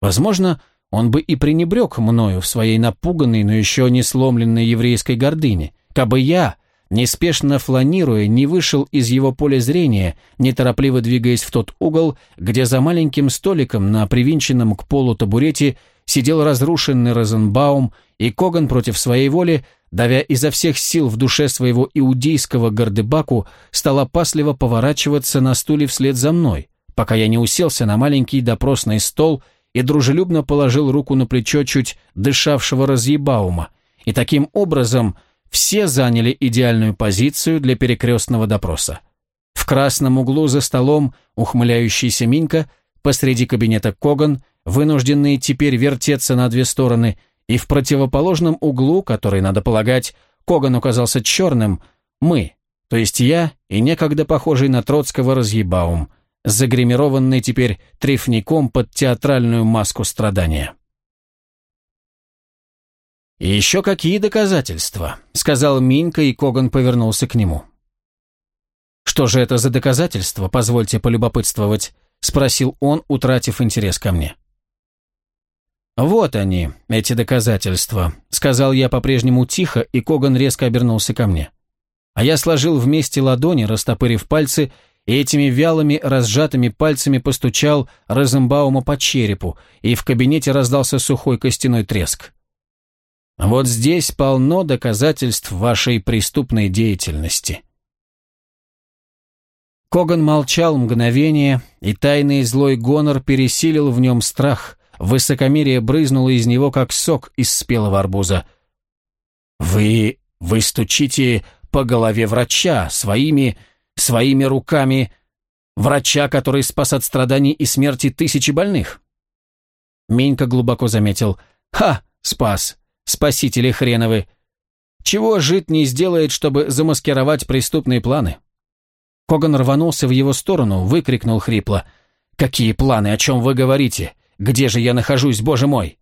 Возможно, он бы и пренебрег мною в своей напуганной, но еще не сломленной еврейской гордыне, кабы я, неспешно фланируя, не вышел из его поля зрения, неторопливо двигаясь в тот угол, где за маленьким столиком на привинченном к полу табурете сидел разрушенный Розенбаум, и Коган против своей воли, давя изо всех сил в душе своего иудейского гордебаку, стал опасливо поворачиваться на стуле вслед за мной, пока я не уселся на маленький допросный стол и дружелюбно положил руку на плечо чуть дышавшего Разъебаума, и таким образом все заняли идеальную позицию для перекрестного допроса. В красном углу за столом ухмыляющийся Минька, посреди кабинета Коган, вынужденные теперь вертеться на две стороны, и в противоположном углу, который, надо полагать, Коган оказался черным, мы, то есть я и некогда похожий на Троцкого разъебаум, загримированный теперь трефником под театральную маску страдания. «И еще какие доказательства?» — сказал Минька, и Коган повернулся к нему. «Что же это за доказательства, позвольте полюбопытствовать?» — спросил он, утратив интерес ко мне. «Вот они, эти доказательства», — сказал я по-прежнему тихо, и Коган резко обернулся ко мне. А я сложил вместе ладони, растопырив пальцы, и этими вялыми, разжатыми пальцами постучал Розенбаума по черепу, и в кабинете раздался сухой костяной треск. «Вот здесь полно доказательств вашей преступной деятельности». Коган молчал мгновение, и тайный злой гонор пересилил в нем страх. Высокомерие брызнуло из него, как сок из спелого арбуза. «Вы... вы стучите по голове врача своими... своими руками...» Врача, который спас от страданий и смерти тысячи больных. Менька глубоко заметил. «Ха! Спас! Спасители хреновы! Чего жить не сделает, чтобы замаскировать преступные планы?» Коган рванулся в его сторону, выкрикнул хрипло. «Какие планы? О чем вы говорите? Где же я нахожусь, боже мой?»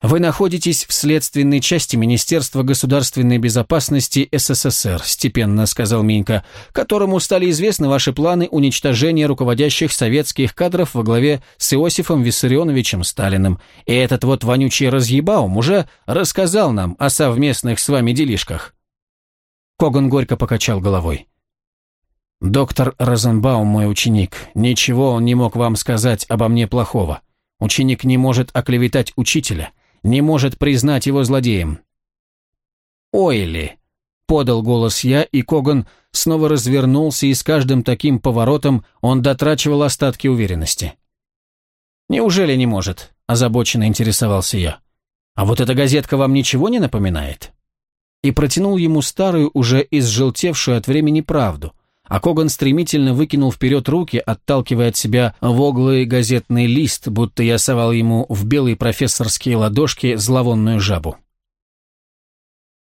Вы находитесь в следственной части Министерства государственной безопасности СССР, степенно сказал Минька, которому стали известны ваши планы уничтожения руководящих советских кадров во главе с Иосифом Виссарионовичем Сталиным. И этот вот вонючий разъебаум уже рассказал нам о совместных с вами делишках. Коган горько покачал головой. «Доктор Розенбаум мой ученик. Ничего он не мог вам сказать обо мне плохого. Ученик не может оклеветать учителя» не может признать его злодеем. «Ойли!» — подал голос я, и Коган снова развернулся, и с каждым таким поворотом он дотрачивал остатки уверенности. «Неужели не может?» – озабоченно интересовался я. «А вот эта газетка вам ничего не напоминает?» И протянул ему старую, уже изжелтевшую от времени правду – а Коган стремительно выкинул вперед руки, отталкивая от себя воглый газетный лист, будто я совал ему в белые профессорские ладошки зловонную жабу.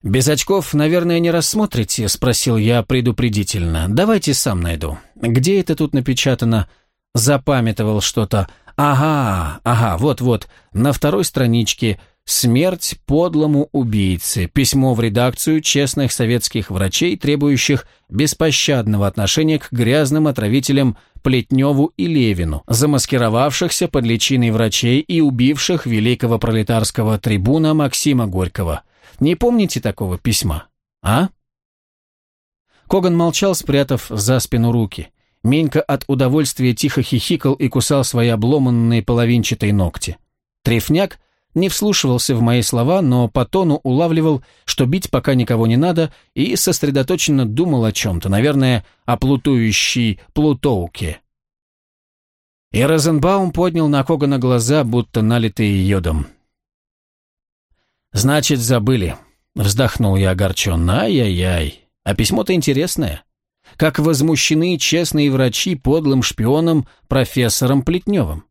«Без очков, наверное, не рассмотрите?» – спросил я предупредительно. «Давайте сам найду. Где это тут напечатано?» Запамятовал что-то. «Ага, ага, вот-вот, на второй страничке Смерть подлому убийце. Письмо в редакцию честных советских врачей, требующих беспощадного отношения к грязным отравителям Плетневу и Левину, замаскировавшихся под личиной врачей и убивших великого пролетарского трибуна Максима Горького. Не помните такого письма, а? Коган молчал, спрятав за спину руки. Менька от удовольствия тихо хихикал и кусал свои обломанные половинчатые ногти. Трефняк – не вслушивался в мои слова, но по тону улавливал, что бить пока никого не надо, и сосредоточенно думал о чем-то, наверное, о плутующей Плутоуке. И Розенбаум поднял на Когана глаза, будто налитые йодом. «Значит, забыли», — вздохнул я огорченно. «Ай-яй-яй, а письмо-то интересное. Как возмущены честные врачи подлым шпионом профессором Плетневым.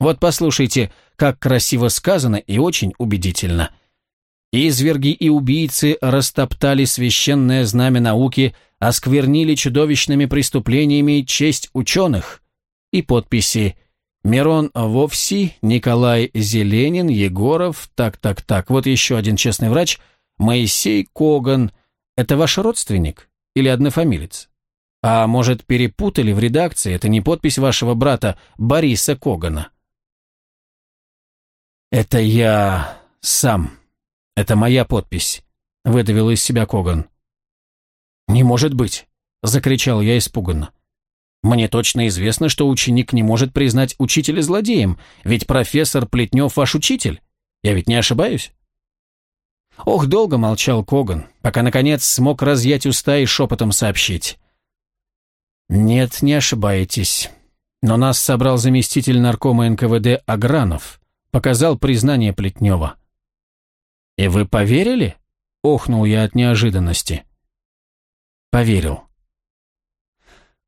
Вот послушайте, как красиво сказано и очень убедительно. Изверги и убийцы растоптали священное знамя науки, осквернили чудовищными преступлениями честь ученых. И подписи Мирон Вовси, Николай Зеленин, Егоров, так-так-так, вот еще один честный врач, Моисей Коган. Это ваш родственник или однофамилец? А может, перепутали в редакции, это не подпись вашего брата Бориса Когана? «Это я сам. Это моя подпись», — выдавил из себя Коган. «Не может быть!» — закричал я испуганно. «Мне точно известно, что ученик не может признать учителя злодеем, ведь профессор Плетнев ваш учитель. Я ведь не ошибаюсь?» Ох, долго молчал Коган, пока, наконец, смог разъять уста и шепотом сообщить. «Нет, не ошибаетесь. Но нас собрал заместитель наркома НКВД Агранов показал признание Плетнева. «И вы поверили?» – охнул я от неожиданности. «Поверил».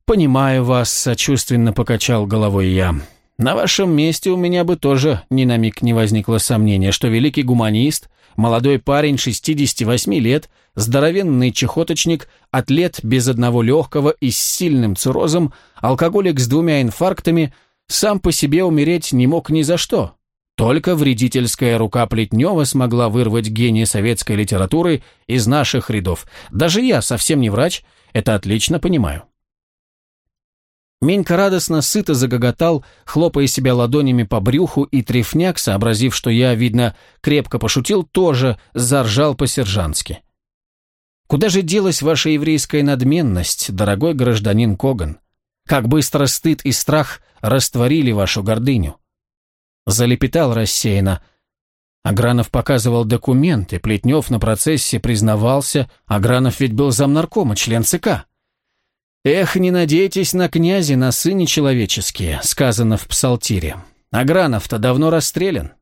«Понимаю вас», – сочувственно покачал головой я. «На вашем месте у меня бы тоже ни на миг не возникло сомнения, что великий гуманист, молодой парень 68 лет, здоровенный чехоточник, атлет без одного легкого и с сильным циррозом, алкоголик с двумя инфарктами, сам по себе умереть не мог ни за что, только вредительская рука Плетнева смогла вырвать гения советской литературы из наших рядов. Даже я, совсем не врач, это отлично понимаю. Менька радостно, сыто загоготал, хлопая себя ладонями по брюху, и Трефняк, сообразив, что я, видно, крепко пошутил, тоже заржал по-сержантски. «Куда же делась ваша еврейская надменность, дорогой гражданин Коган? Как быстро стыд и страх растворили вашу гордыню? Залепетал рассеянно. Агранов показывал документы, Плетнев на процессе признавался, Агранов ведь был замнаркома, член ЦК. «Эх, не надейтесь на князи, на сыне человеческие», сказано в псалтире. «Агранов-то давно расстрелян».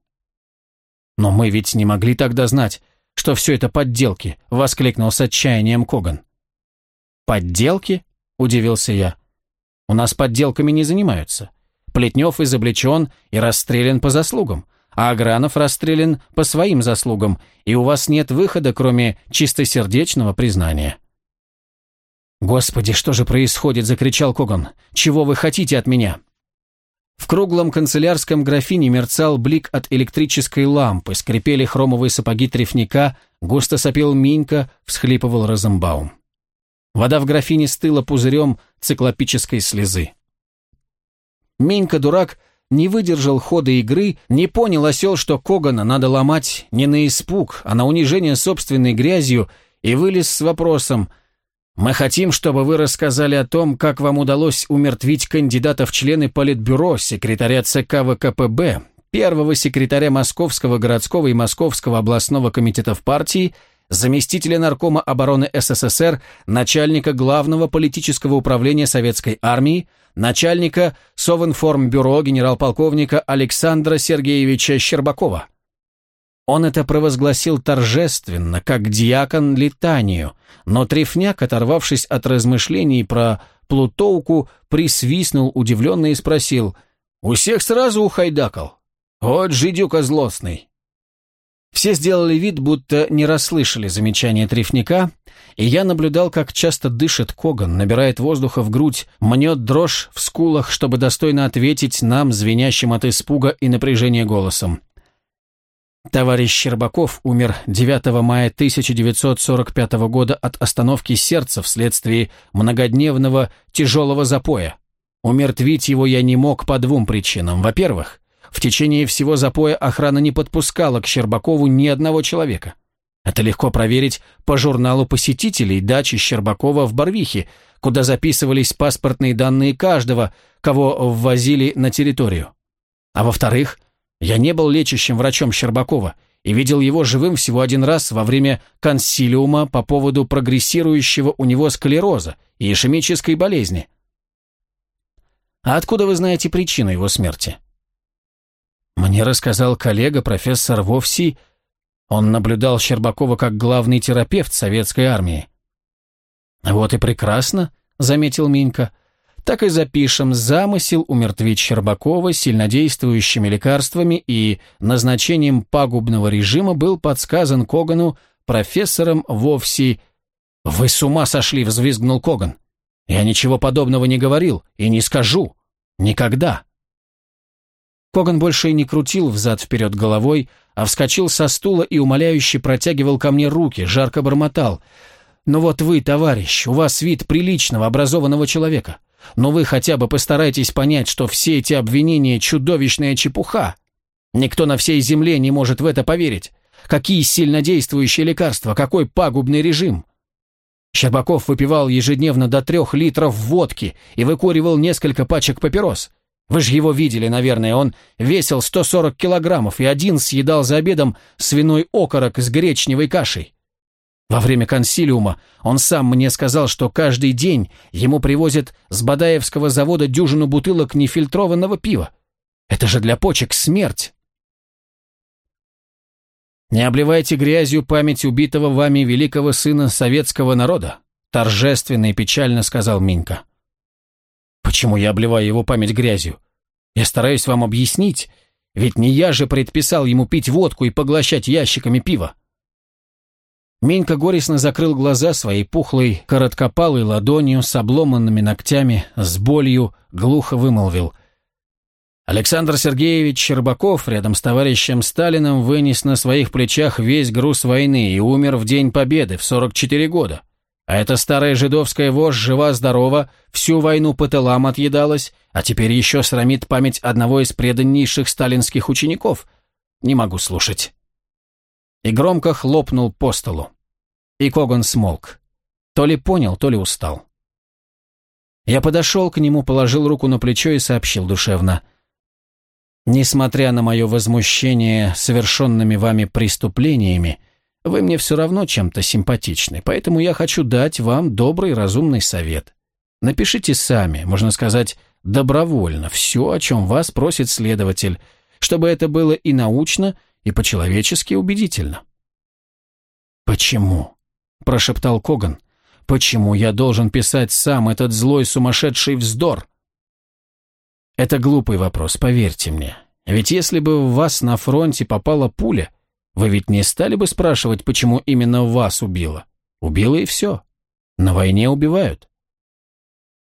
«Но мы ведь не могли тогда знать, что все это подделки», воскликнул с отчаянием Коган. «Подделки?» – удивился я. «У нас подделками не занимаются. Плетнев изобличен и расстрелян по заслугам, а Агранов расстрелян по своим заслугам, и у вас нет выхода, кроме чистосердечного признания». «Господи, что же происходит?» – закричал Коган. «Чего вы хотите от меня?» В круглом канцелярском графине мерцал блик от электрической лампы, скрипели хромовые сапоги трефника, густо сопел Минька, всхлипывал Розенбаум. Вода в графине стыла пузырем циклопической слезы. Минька-дурак не выдержал хода игры, не понял осел, что Когана надо ломать не на испуг, а на унижение собственной грязью, и вылез с вопросом. «Мы хотим, чтобы вы рассказали о том, как вам удалось умертвить кандидата в члены Политбюро, секретаря ЦК ВКПБ, первого секретаря Московского городского и Московского областного комитетов партии, заместителя наркома обороны СССР, начальника главного политического управления Советской армии, начальника Совинформбюро генерал-полковника Александра Сергеевича Щербакова. Он это провозгласил торжественно, как диакон летанию, но Трефняк, оторвавшись от размышлений про Плутовку, присвистнул удивленно и спросил, «У всех сразу ухайдакал? Вот жидюка злостный!» Все сделали вид, будто не расслышали замечания трефника, и я наблюдал, как часто дышит Коган, набирает воздуха в грудь, мнет дрожь в скулах, чтобы достойно ответить нам, звенящим от испуга и напряжения голосом. Товарищ Щербаков умер 9 мая 1945 года от остановки сердца вследствие многодневного тяжелого запоя. Умертвить его я не мог по двум причинам. Во-первых, в течение всего запоя охрана не подпускала к Щербакову ни одного человека. Это легко проверить по журналу посетителей дачи Щербакова в Барвихе, куда записывались паспортные данные каждого, кого ввозили на территорию. А во-вторых, я не был лечащим врачом Щербакова и видел его живым всего один раз во время консилиума по поводу прогрессирующего у него склероза и ишемической болезни. А откуда вы знаете причину его смерти? Мне рассказал коллега, профессор Вовси. Он наблюдал Щербакова как главный терапевт советской армии. «Вот и прекрасно», — заметил Минька так и запишем замысел умертвить Щербакова сильнодействующими лекарствами и назначением пагубного режима был подсказан Когану профессором вовсе... «Вы с ума сошли!» — взвизгнул Коган. «Я ничего подобного не говорил и не скажу. Никогда!» Коган больше и не крутил взад-вперед головой, а вскочил со стула и умоляюще протягивал ко мне руки, жарко бормотал. «Ну вот вы, товарищ, у вас вид приличного, образованного человека. Но вы хотя бы постарайтесь понять, что все эти обвинения – чудовищная чепуха. Никто на всей земле не может в это поверить. Какие сильнодействующие лекарства, какой пагубный режим. Щербаков выпивал ежедневно до трех литров водки и выкуривал несколько пачек папирос. Вы же его видели, наверное, он весил 140 килограммов и один съедал за обедом свиной окорок с гречневой кашей. Во время консилиума он сам мне сказал, что каждый день ему привозят с Бадаевского завода дюжину бутылок нефильтрованного пива. Это же для почек смерть. «Не обливайте грязью память убитого вами великого сына советского народа», торжественно и печально сказал Минька. «Почему я обливаю его память грязью? Я стараюсь вам объяснить, ведь не я же предписал ему пить водку и поглощать ящиками пива. Менька горестно закрыл глаза своей пухлой, короткопалой ладонью с обломанными ногтями, с болью, глухо вымолвил. Александр Сергеевич Щербаков рядом с товарищем Сталиным вынес на своих плечах весь груз войны и умер в День Победы в 44 года. А эта старая жидовская вошь жива-здорова, всю войну по тылам отъедалась, а теперь еще срамит память одного из преданнейших сталинских учеников. Не могу слушать и громко хлопнул по столу. И Коган смолк. То ли понял, то ли устал. Я подошел к нему, положил руку на плечо и сообщил душевно. «Несмотря на мое возмущение совершенными вами преступлениями, вы мне все равно чем-то симпатичны, поэтому я хочу дать вам добрый разумный совет. Напишите сами, можно сказать, добровольно, все, о чем вас просит следователь, чтобы это было и научно, и по-человечески убедительно. «Почему?» – прошептал Коган. «Почему я должен писать сам этот злой сумасшедший вздор?» Это глупый вопрос, поверьте мне. Ведь если бы в вас на фронте попала пуля, вы ведь не стали бы спрашивать, почему именно вас убило. Убило и все. На войне убивают.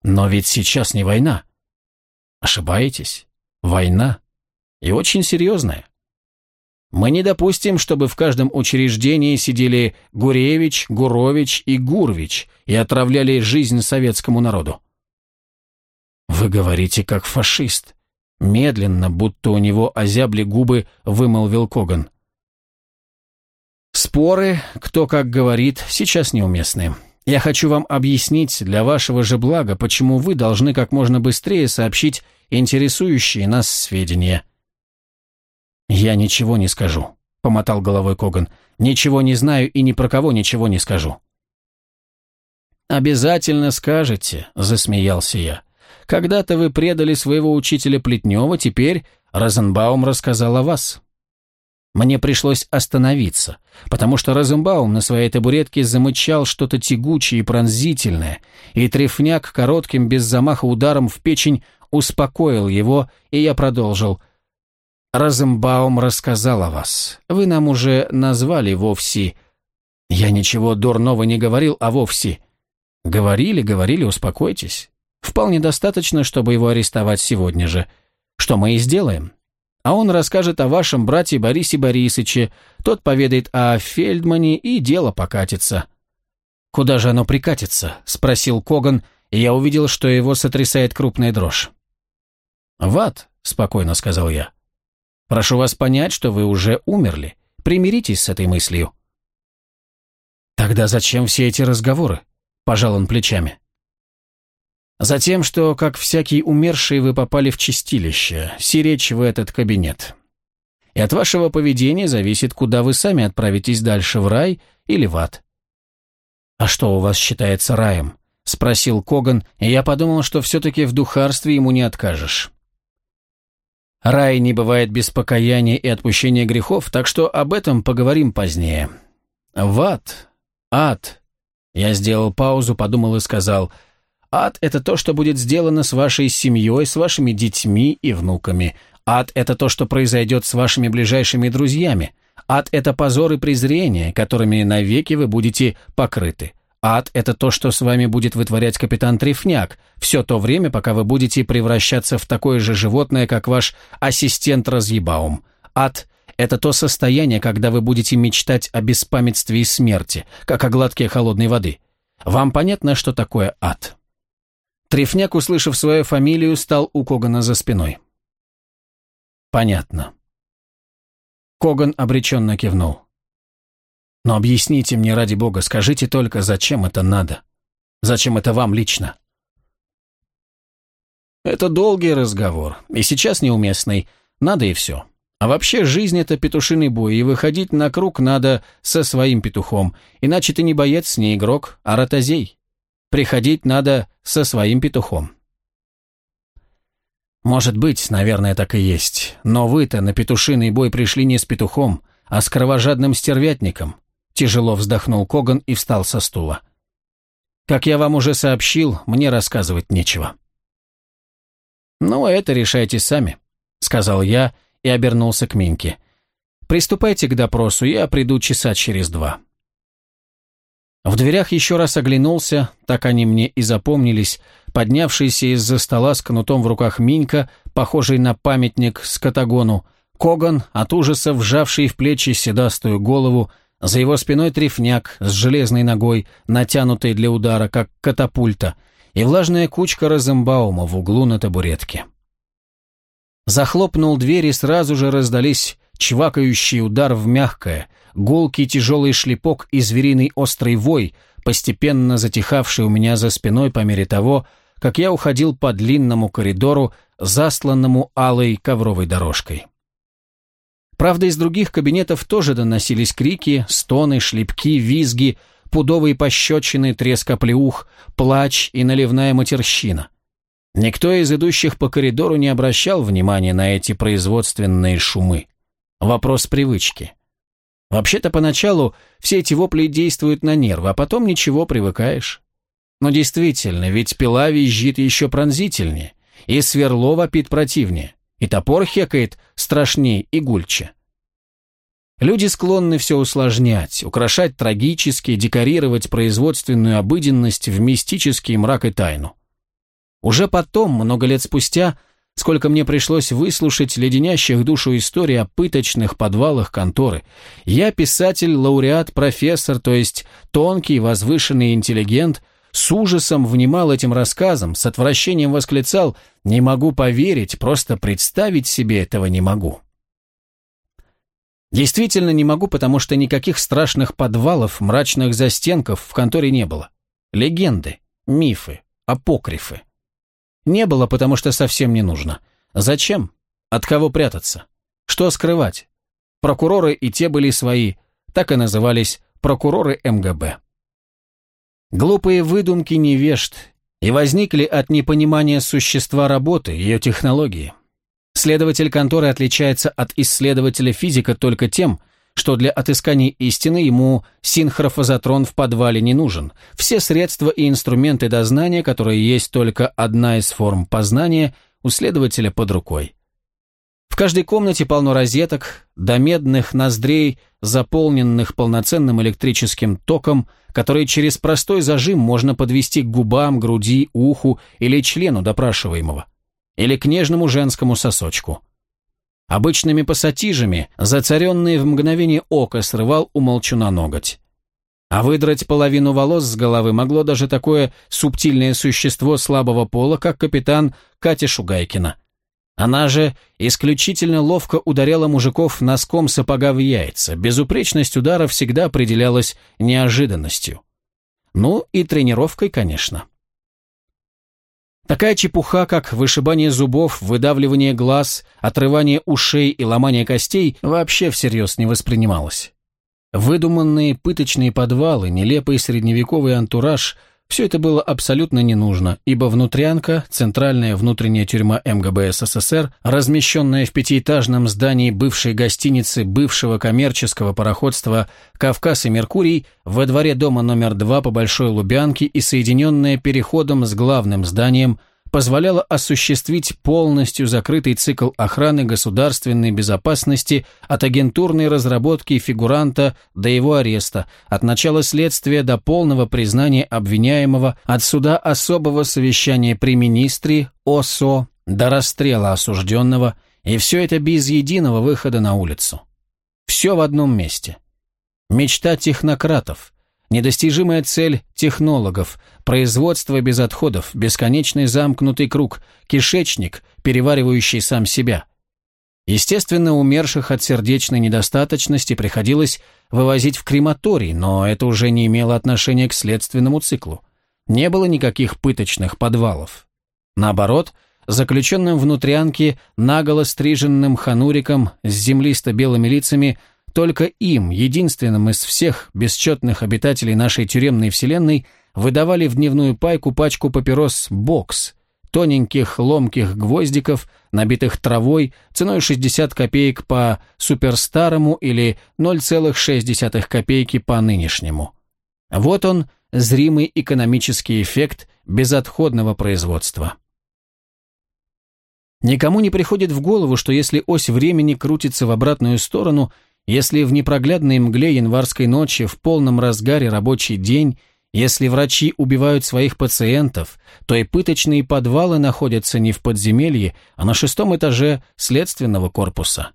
Но ведь сейчас не война. Ошибаетесь. Война. И очень серьезная. Мы не допустим, чтобы в каждом учреждении сидели Гуревич, Гурович и Гурвич и отравляли жизнь советскому народу. Вы говорите как фашист. Медленно, будто у него озябли губы, вымолвил Коган. Споры, кто как говорит, сейчас неуместны. Я хочу вам объяснить для вашего же блага, почему вы должны как можно быстрее сообщить интересующие нас сведения. «Я ничего не скажу», — помотал головой Коган. «Ничего не знаю и ни про кого ничего не скажу». «Обязательно скажете», — засмеялся я. «Когда-то вы предали своего учителя Плетнева, теперь Розенбаум рассказал о вас». Мне пришлось остановиться, потому что Розенбаум на своей табуретке замычал что-то тягучее и пронзительное, и трефняк коротким без замаха ударом в печень успокоил его, и я продолжил — Розенбаум рассказал о вас. Вы нам уже назвали вовсе. Я ничего дурного не говорил о вовсе. Говорили, говорили, успокойтесь. Вполне достаточно, чтобы его арестовать сегодня же. Что мы и сделаем. А он расскажет о вашем брате Борисе Борисовиче, тот поведает о Фельдмане, и дело покатится. «Куда же оно прикатится?» – спросил Коган, и я увидел, что его сотрясает крупная дрожь. «В ад», – спокойно сказал я. Прошу вас понять, что вы уже умерли. Примиритесь с этой мыслью». «Тогда зачем все эти разговоры?» – пожал он плечами. «Затем, что, как всякий умерший, вы попали в чистилище, сиречь в этот кабинет. И от вашего поведения зависит, куда вы сами отправитесь дальше, в рай или в ад». «А что у вас считается раем?» – спросил Коган, и я подумал, что все-таки в духарстве ему не откажешь. Рай не бывает без покаяния и отпущения грехов, так что об этом поговорим позднее. В ад, ад. Я сделал паузу, подумал и сказал, ад – это то, что будет сделано с вашей семьей, с вашими детьми и внуками. Ад – это то, что произойдет с вашими ближайшими друзьями. Ад – это позор и презрение, которыми навеки вы будете покрыты. Ад – это то, что с вами будет вытворять капитан Трефняк, все то время, пока вы будете превращаться в такое же животное, как ваш ассистент Разъебаум. Ад – это то состояние, когда вы будете мечтать о беспамятстве и смерти, как о гладке холодной воды. Вам понятно, что такое ад? Трефняк, услышав свою фамилию, стал у Когана за спиной. Понятно. Коган обреченно кивнул. Но объясните мне, ради бога, скажите только, зачем это надо? Зачем это вам лично? Это долгий разговор, и сейчас неуместный. Надо и все. А вообще, жизнь — это петушиный бой, и выходить на круг надо со своим петухом, иначе ты не боец, не игрок, а ротозей. Приходить надо со своим петухом. Может быть, наверное, так и есть. Но вы-то на петушиный бой пришли не с петухом, а с кровожадным стервятником. Тяжело вздохнул Коган и встал со стула. «Как я вам уже сообщил, мне рассказывать нечего». «Ну, это решайте сами», — сказал я и обернулся к Миньке. «Приступайте к допросу, я приду часа через два». В дверях еще раз оглянулся, так они мне и запомнились, поднявшийся из-за стола с кнутом в руках Минька, похожий на памятник скотагону, Коган, от ужаса вжавший в плечи седастую голову, за его спиной трефняк с железной ногой, натянутой для удара, как катапульта, и влажная кучка Розенбаума в углу на табуретке. Захлопнул дверь, и сразу же раздались чвакающий удар в мягкое, гулкий тяжелый шлепок и звериный острый вой, постепенно затихавший у меня за спиной по мере того, как я уходил по длинному коридору, засланному алой ковровой дорожкой. Правда, из других кабинетов тоже доносились крики, стоны, шлепки, визги, пудовые пощечины, треск оплеух, плач и наливная матерщина. Никто из идущих по коридору не обращал внимания на эти производственные шумы. Вопрос привычки. Вообще-то поначалу все эти вопли действуют на нервы, а потом ничего, привыкаешь. Но действительно, ведь пила визжит еще пронзительнее, и сверло вопит противнее, и топор хекает страшнее игульче. Люди склонны все усложнять, украшать трагически, декорировать производственную обыденность в мистический мрак и тайну. Уже потом, много лет спустя, сколько мне пришлось выслушать леденящих душу истории о пыточных подвалах конторы, я писатель, лауреат, профессор, то есть тонкий, возвышенный интеллигент, с ужасом внимал этим рассказам, с отвращением восклицал «Не могу поверить, просто представить себе этого не могу». Действительно не могу, потому что никаких страшных подвалов, мрачных застенков в конторе не было. Легенды, мифы, апокрифы. Не было, потому что совсем не нужно. Зачем? От кого прятаться? Что скрывать? Прокуроры и те были свои, так и назывались прокуроры МГБ. Глупые выдумки невежд и возникли от непонимания существа работы, ее технологии. Следователь конторы отличается от исследователя физика только тем, что для отыскания истины ему синхрофазотрон в подвале не нужен. Все средства и инструменты дознания, которые есть только одна из форм познания, у следователя под рукой. В каждой комнате полно розеток, до медных ноздрей, заполненных полноценным электрическим током, который через простой зажим можно подвести к губам, груди, уху или члену допрашиваемого или к нежному женскому сосочку. Обычными пассатижами, зацаренные в мгновение ока, срывал у молчуна ноготь. А выдрать половину волос с головы могло даже такое субтильное существо слабого пола, как капитан Катя Шугайкина. Она же исключительно ловко ударяла мужиков носком сапога в яйца. Безупречность удара всегда определялась неожиданностью. Ну и тренировкой, конечно. Такая чепуха, как вышибание зубов, выдавливание глаз, отрывание ушей и ломание костей, вообще всерьез не воспринималась. Выдуманные пыточные подвалы, нелепый средневековый антураж – все это было абсолютно не нужно, ибо внутрянка, центральная внутренняя тюрьма МГБ СССР, размещенная в пятиэтажном здании бывшей гостиницы бывшего коммерческого пароходства «Кавказ и Меркурий» во дворе дома номер два по Большой Лубянке и соединенная переходом с главным зданием – позволяло осуществить полностью закрытый цикл охраны государственной безопасности от агентурной разработки фигуранта до его ареста, от начала следствия до полного признания обвиняемого, от суда особого совещания при министре, ОСО, до расстрела осужденного, и все это без единого выхода на улицу. Все в одном месте. Мечта технократов – Недостижимая цель технологов, производство без отходов, бесконечный замкнутый круг, кишечник, переваривающий сам себя. Естественно, умерших от сердечной недостаточности приходилось вывозить в крематорий, но это уже не имело отношения к следственному циклу. Не было никаких пыточных подвалов. Наоборот, заключенным внутрянке, наголо стриженным хануриком с землисто-белыми лицами – только им, единственным из всех бесчетных обитателей нашей тюремной вселенной, выдавали в дневную пайку пачку папирос «Бокс», тоненьких ломких гвоздиков, набитых травой, ценой 60 копеек по суперстарому или 0,6 копейки по нынешнему. Вот он, зримый экономический эффект безотходного производства. Никому не приходит в голову, что если ось времени крутится в обратную сторону – если в непроглядной мгле январской ночи в полном разгаре рабочий день, если врачи убивают своих пациентов, то и пыточные подвалы находятся не в подземелье, а на шестом этаже следственного корпуса.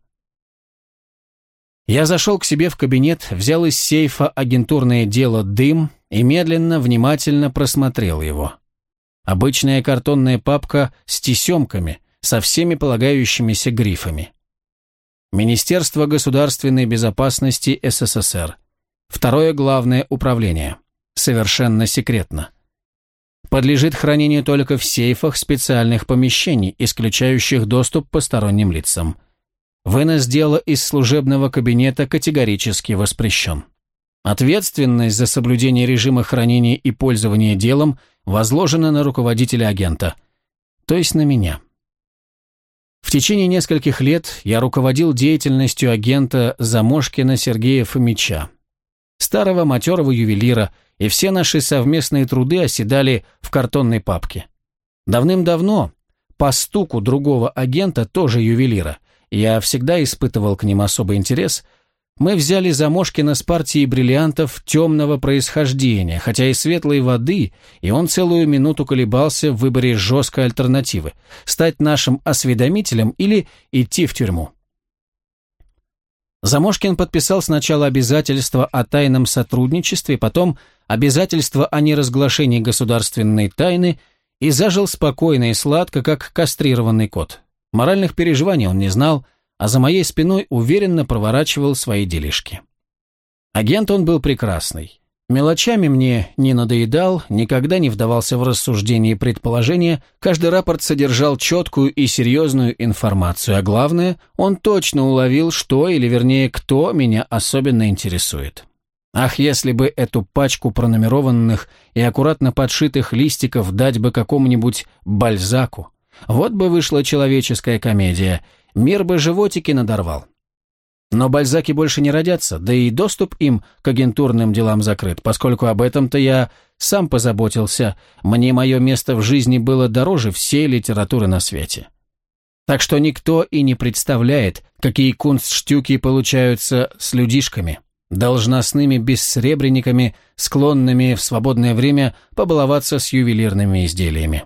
Я зашел к себе в кабинет, взял из сейфа агентурное дело «Дым» и медленно, внимательно просмотрел его. Обычная картонная папка с тесемками, со всеми полагающимися грифами. Министерство государственной безопасности СССР. Второе главное управление. Совершенно секретно. Подлежит хранению только в сейфах специальных помещений, исключающих доступ посторонним лицам. Вынос дела из служебного кабинета категорически воспрещен. Ответственность за соблюдение режима хранения и пользования делом возложена на руководителя агента, то есть на меня. В течение нескольких лет я руководил деятельностью агента Замошкина Сергея Фомича, старого матерого ювелира, и все наши совместные труды оседали в картонной папке. Давным-давно, по стуку другого агента, тоже ювелира, я всегда испытывал к ним особый интерес – мы взяли Замошкина с партии бриллиантов темного происхождения, хотя и светлой воды, и он целую минуту колебался в выборе жесткой альтернативы – стать нашим осведомителем или идти в тюрьму. Замошкин подписал сначала обязательство о тайном сотрудничестве, потом обязательство о неразглашении государственной тайны и зажил спокойно и сладко, как кастрированный кот. Моральных переживаний он не знал – а за моей спиной уверенно проворачивал свои делишки. Агент он был прекрасный. Мелочами мне не надоедал, никогда не вдавался в рассуждения и предположения, каждый рапорт содержал четкую и серьезную информацию, а главное, он точно уловил, что, или вернее, кто меня особенно интересует. Ах, если бы эту пачку пронумерованных и аккуратно подшитых листиков дать бы какому-нибудь бальзаку, вот бы вышла человеческая комедия – мир бы животики надорвал. Но бальзаки больше не родятся, да и доступ им к агентурным делам закрыт, поскольку об этом-то я сам позаботился, мне мое место в жизни было дороже всей литературы на свете. Так что никто и не представляет, какие кунстштюки получаются с людишками, должностными бессребренниками, склонными в свободное время побаловаться с ювелирными изделиями.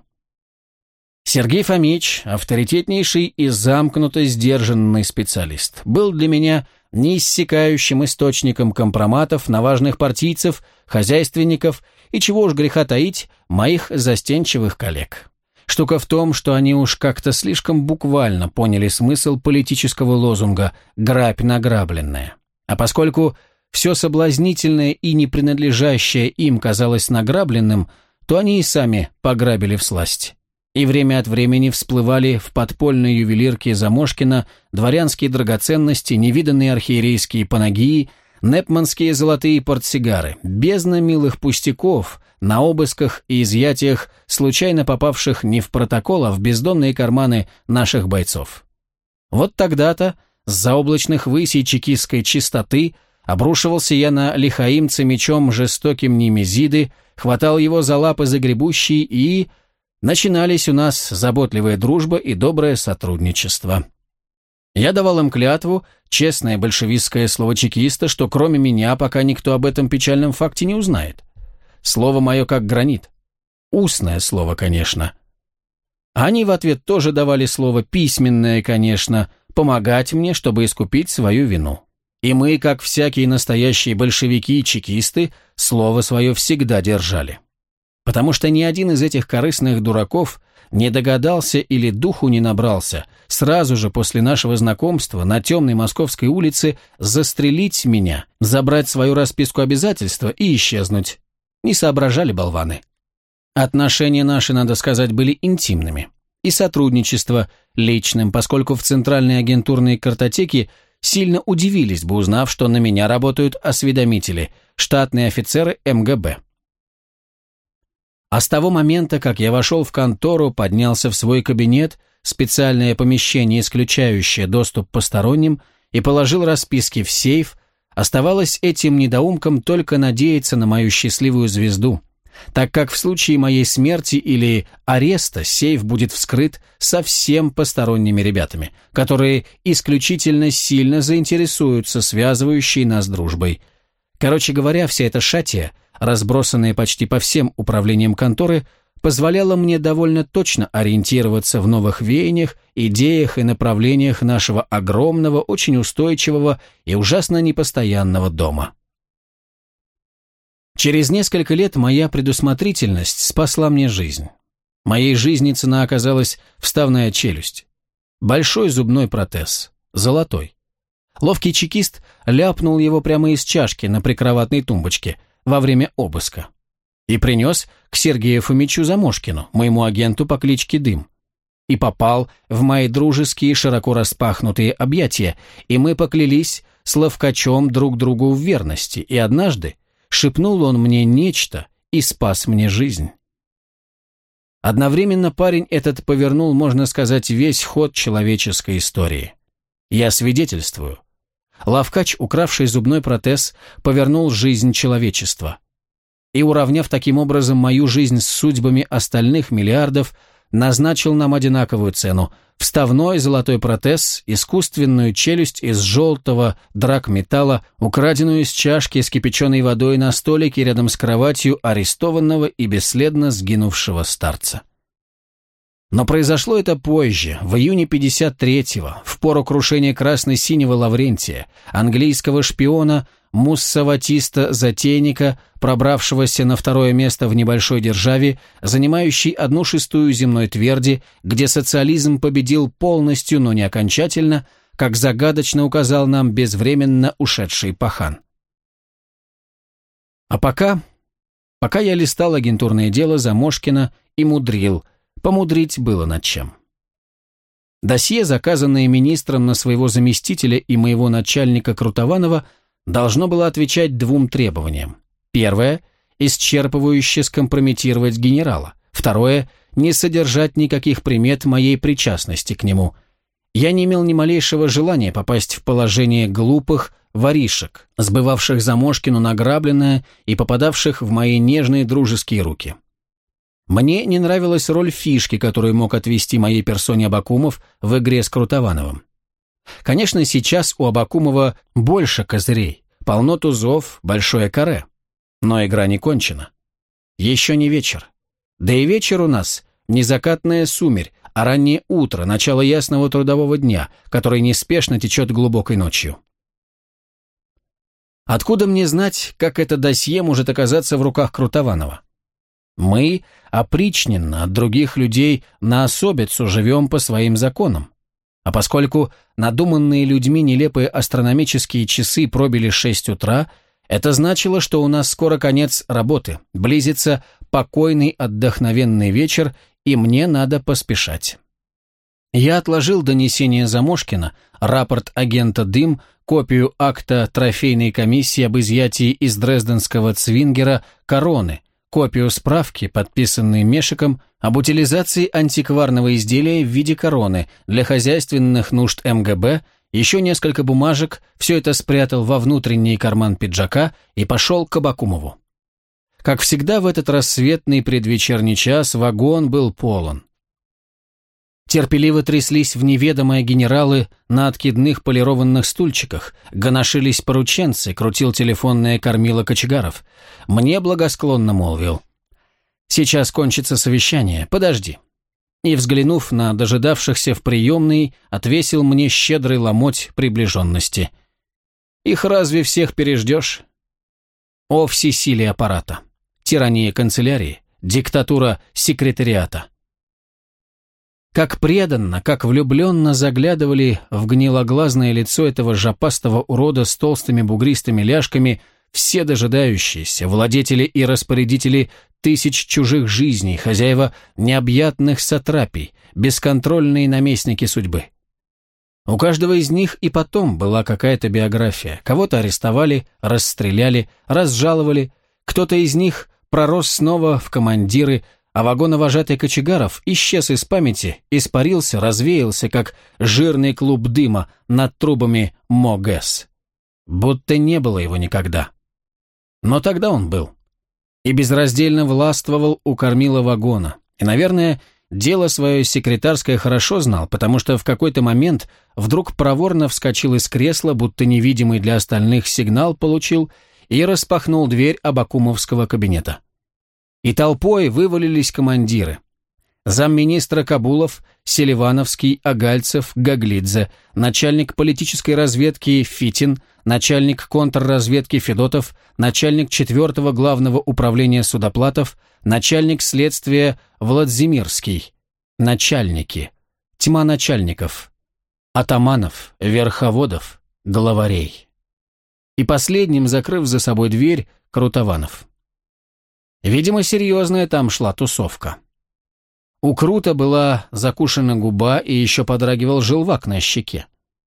Сергей Фомич, авторитетнейший и замкнуто сдержанный специалист, был для меня неиссякающим источником компроматов на важных партийцев, хозяйственников и, чего уж греха таить, моих застенчивых коллег. Штука в том, что они уж как-то слишком буквально поняли смысл политического лозунга «грабь награбленная». А поскольку все соблазнительное и не принадлежащее им казалось награбленным, то они и сами пограбили в сласть и время от времени всплывали в подпольной ювелирке Замошкина дворянские драгоценности, невиданные архиерейские панагии, непманские золотые портсигары, бездна милых пустяков на обысках и изъятиях, случайно попавших не в протокол, а в бездонные карманы наших бойцов. Вот тогда-то, с заоблачных высей чекистской чистоты, обрушивался я на лихаимца мечом жестоким Немезиды, хватал его за лапы загребущие и начинались у нас заботливая дружба и доброе сотрудничество. Я давал им клятву, честное большевистское слово чекиста, что кроме меня пока никто об этом печальном факте не узнает. Слово мое как гранит. Устное слово, конечно. Они в ответ тоже давали слово письменное, конечно, помогать мне, чтобы искупить свою вину. И мы, как всякие настоящие большевики и чекисты, слово свое всегда держали потому что ни один из этих корыстных дураков не догадался или духу не набрался сразу же после нашего знакомства на темной московской улице застрелить меня, забрать свою расписку обязательства и исчезнуть. Не соображали болваны. Отношения наши, надо сказать, были интимными. И сотрудничество личным, поскольку в центральной агентурной картотеке сильно удивились бы, узнав, что на меня работают осведомители, штатные офицеры МГБ. А с того момента, как я вошел в контору, поднялся в свой кабинет, специальное помещение, исключающее доступ посторонним, и положил расписки в сейф, оставалось этим недоумкам только надеяться на мою счастливую звезду, так как в случае моей смерти или ареста сейф будет вскрыт совсем посторонними ребятами, которые исключительно сильно заинтересуются связывающей нас дружбой. Короче говоря, вся эта шатия – разбросанная почти по всем управлениям конторы, позволяла мне довольно точно ориентироваться в новых веяниях, идеях и направлениях нашего огромного, очень устойчивого и ужасно непостоянного дома. Через несколько лет моя предусмотрительность спасла мне жизнь. Моей жизни цена оказалась вставная челюсть. Большой зубной протез, золотой. Ловкий чекист ляпнул его прямо из чашки на прикроватной тумбочке – во время обыска. И принес к Сергею Фомичу Замошкину, моему агенту по кличке Дым. и попал в мои дружеские широко распахнутые объятия, и мы поклялись с Ловкачом друг другу в верности, и однажды шепнул он мне нечто и спас мне жизнь. Одновременно парень этот повернул, можно сказать, весь ход человеческой истории. Я свидетельствую. Лавкач, укравший зубной протез, повернул жизнь человечества. И, уравняв таким образом мою жизнь с судьбами остальных миллиардов, назначил нам одинаковую цену – вставной золотой протез, искусственную челюсть из желтого драгметалла, украденную из чашки с кипяченой водой на столике рядом с кроватью арестованного и бесследно сгинувшего старца. Но произошло это позже, в июне 53-го, в пору крушения красно-синего Лаврентия, английского шпиона Муссаватиста-затейника, пробравшегося на второе место в небольшой державе, занимающей одну шестую земной тверди, где социализм победил полностью, но не окончательно, как загадочно указал нам безвременно ушедший пахан. А пока... Пока я листал агентурное дело Замошкина и мудрил – Помудрить было над чем. Досье, заказанное министром на своего заместителя и моего начальника Крутованова, должно было отвечать двум требованиям. Первое – исчерпывающе скомпрометировать генерала. Второе – не содержать никаких примет моей причастности к нему. Я не имел ни малейшего желания попасть в положение глупых воришек, сбывавших Замошкину награбленное и попадавших в мои нежные дружеские руки. Мне не нравилась роль фишки, которую мог отвести моей персоне Абакумов в игре с Крутовановым. Конечно, сейчас у Абакумова больше козырей, полно тузов, большое каре. Но игра не кончена. Еще не вечер. Да и вечер у нас не закатная сумерь, а раннее утро, начало ясного трудового дня, который неспешно течет глубокой ночью. Откуда мне знать, как это досье может оказаться в руках Крутованова? Мы опричненно от других людей на особицу живем по своим законам. А поскольку надуманные людьми нелепые астрономические часы пробили 6 утра, это значило, что у нас скоро конец работы, близится покойный отдохновенный вечер, и мне надо поспешать. Я отложил донесение Замошкина, рапорт агента Дым, копию акта трофейной комиссии об изъятии из дрезденского цвингера короны, копию справки, подписанной Мешиком, об утилизации антикварного изделия в виде короны для хозяйственных нужд МГБ, еще несколько бумажек, все это спрятал во внутренний карман пиджака и пошел к Абакумову. Как всегда в этот рассветный предвечерний час вагон был полон. Терпеливо тряслись в неведомое генералы на откидных полированных стульчиках, гоношились порученцы, крутил телефонное кормило кочегаров. Мне благосклонно молвил. «Сейчас кончится совещание, подожди». И, взглянув на дожидавшихся в приемной, отвесил мне щедрый ломоть приближенности. «Их разве всех переждешь?» О всесилие аппарата, тирания канцелярии, диктатура секретариата – как преданно, как влюбленно заглядывали в гнилоглазное лицо этого жопастого урода с толстыми бугристыми ляжками все дожидающиеся, владетели и распорядители тысяч чужих жизней, хозяева необъятных сатрапий, бесконтрольные наместники судьбы. У каждого из них и потом была какая-то биография. Кого-то арестовали, расстреляли, разжаловали, кто-то из них пророс снова в командиры, а вагоновожатый Кочегаров исчез из памяти, испарился, развеялся, как жирный клуб дыма над трубами МОГЭС. Будто не было его никогда. Но тогда он был. И безраздельно властвовал у кормила вагона. И, наверное, дело свое секретарское хорошо знал, потому что в какой-то момент вдруг проворно вскочил из кресла, будто невидимый для остальных сигнал получил, и распахнул дверь Абакумовского кабинета. И толпой вывалились командиры. Замминистра Кабулов, Селивановский, Агальцев, Гаглидзе, начальник политической разведки Фитин, начальник контрразведки Федотов, начальник 4 главного управления судоплатов, начальник следствия Владзимирский, начальники, тьма начальников, атаманов, верховодов, главарей. И последним, закрыв за собой дверь, Крутованов. Видимо, серьезная там шла тусовка. У Крута была закушена губа и еще подрагивал желвак на щеке.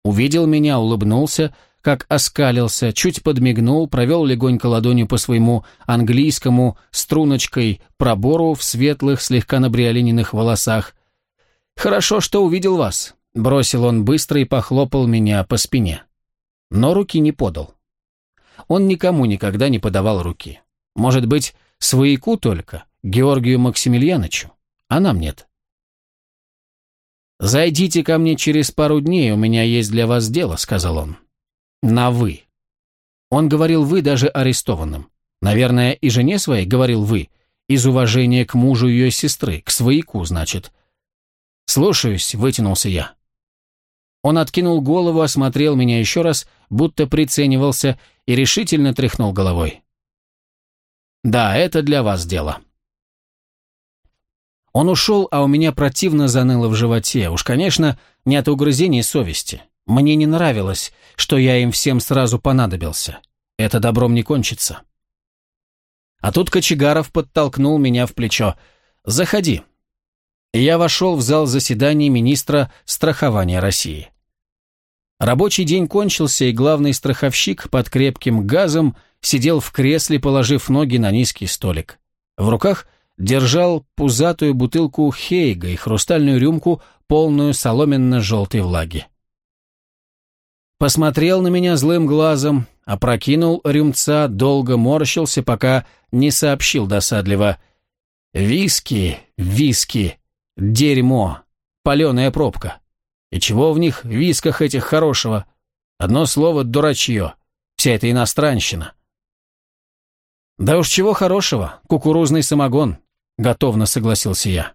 Увидел меня, улыбнулся, как оскалился, чуть подмигнул, провел легонько ладонью по своему английскому струночкой пробору в светлых, слегка набриолиненных волосах. «Хорошо, что увидел вас», — бросил он быстро и похлопал меня по спине. Но руки не подал. Он никому никогда не подавал руки. Может быть, свояку только, Георгию Максимiliaновичу, а нам нет. «Зайдите ко мне через пару дней, у меня есть для вас дело», — сказал он. «На «вы». Он говорил «вы» даже арестованным. Наверное, и жене своей говорил «вы», из уважения к мужу ее сестры, к свояку, значит. «Слушаюсь», — вытянулся я. Он откинул голову, осмотрел меня еще раз, будто приценивался, и решительно тряхнул головой. «Да, это для вас дело». Он ушел, а у меня противно заныло в животе. Уж, конечно, не от угрызений совести. Мне не нравилось, что я им всем сразу понадобился. Это добром не кончится. А тут Кочегаров подтолкнул меня в плечо. «Заходи». Я вошел в зал заседаний министра страхования России. Рабочий день кончился, и главный страховщик под крепким газом сидел в кресле, положив ноги на низкий столик. В руках – держал пузатую бутылку Хейга и хрустальную рюмку, полную соломенно-желтой влаги. Посмотрел на меня злым глазом, опрокинул рюмца, долго морщился, пока не сообщил досадливо. «Виски, виски, дерьмо, паленая пробка. И чего в них, висках этих хорошего? Одно слово «дурачье», вся эта иностранщина». «Да уж чего хорошего, кукурузный самогон, Готовно согласился я.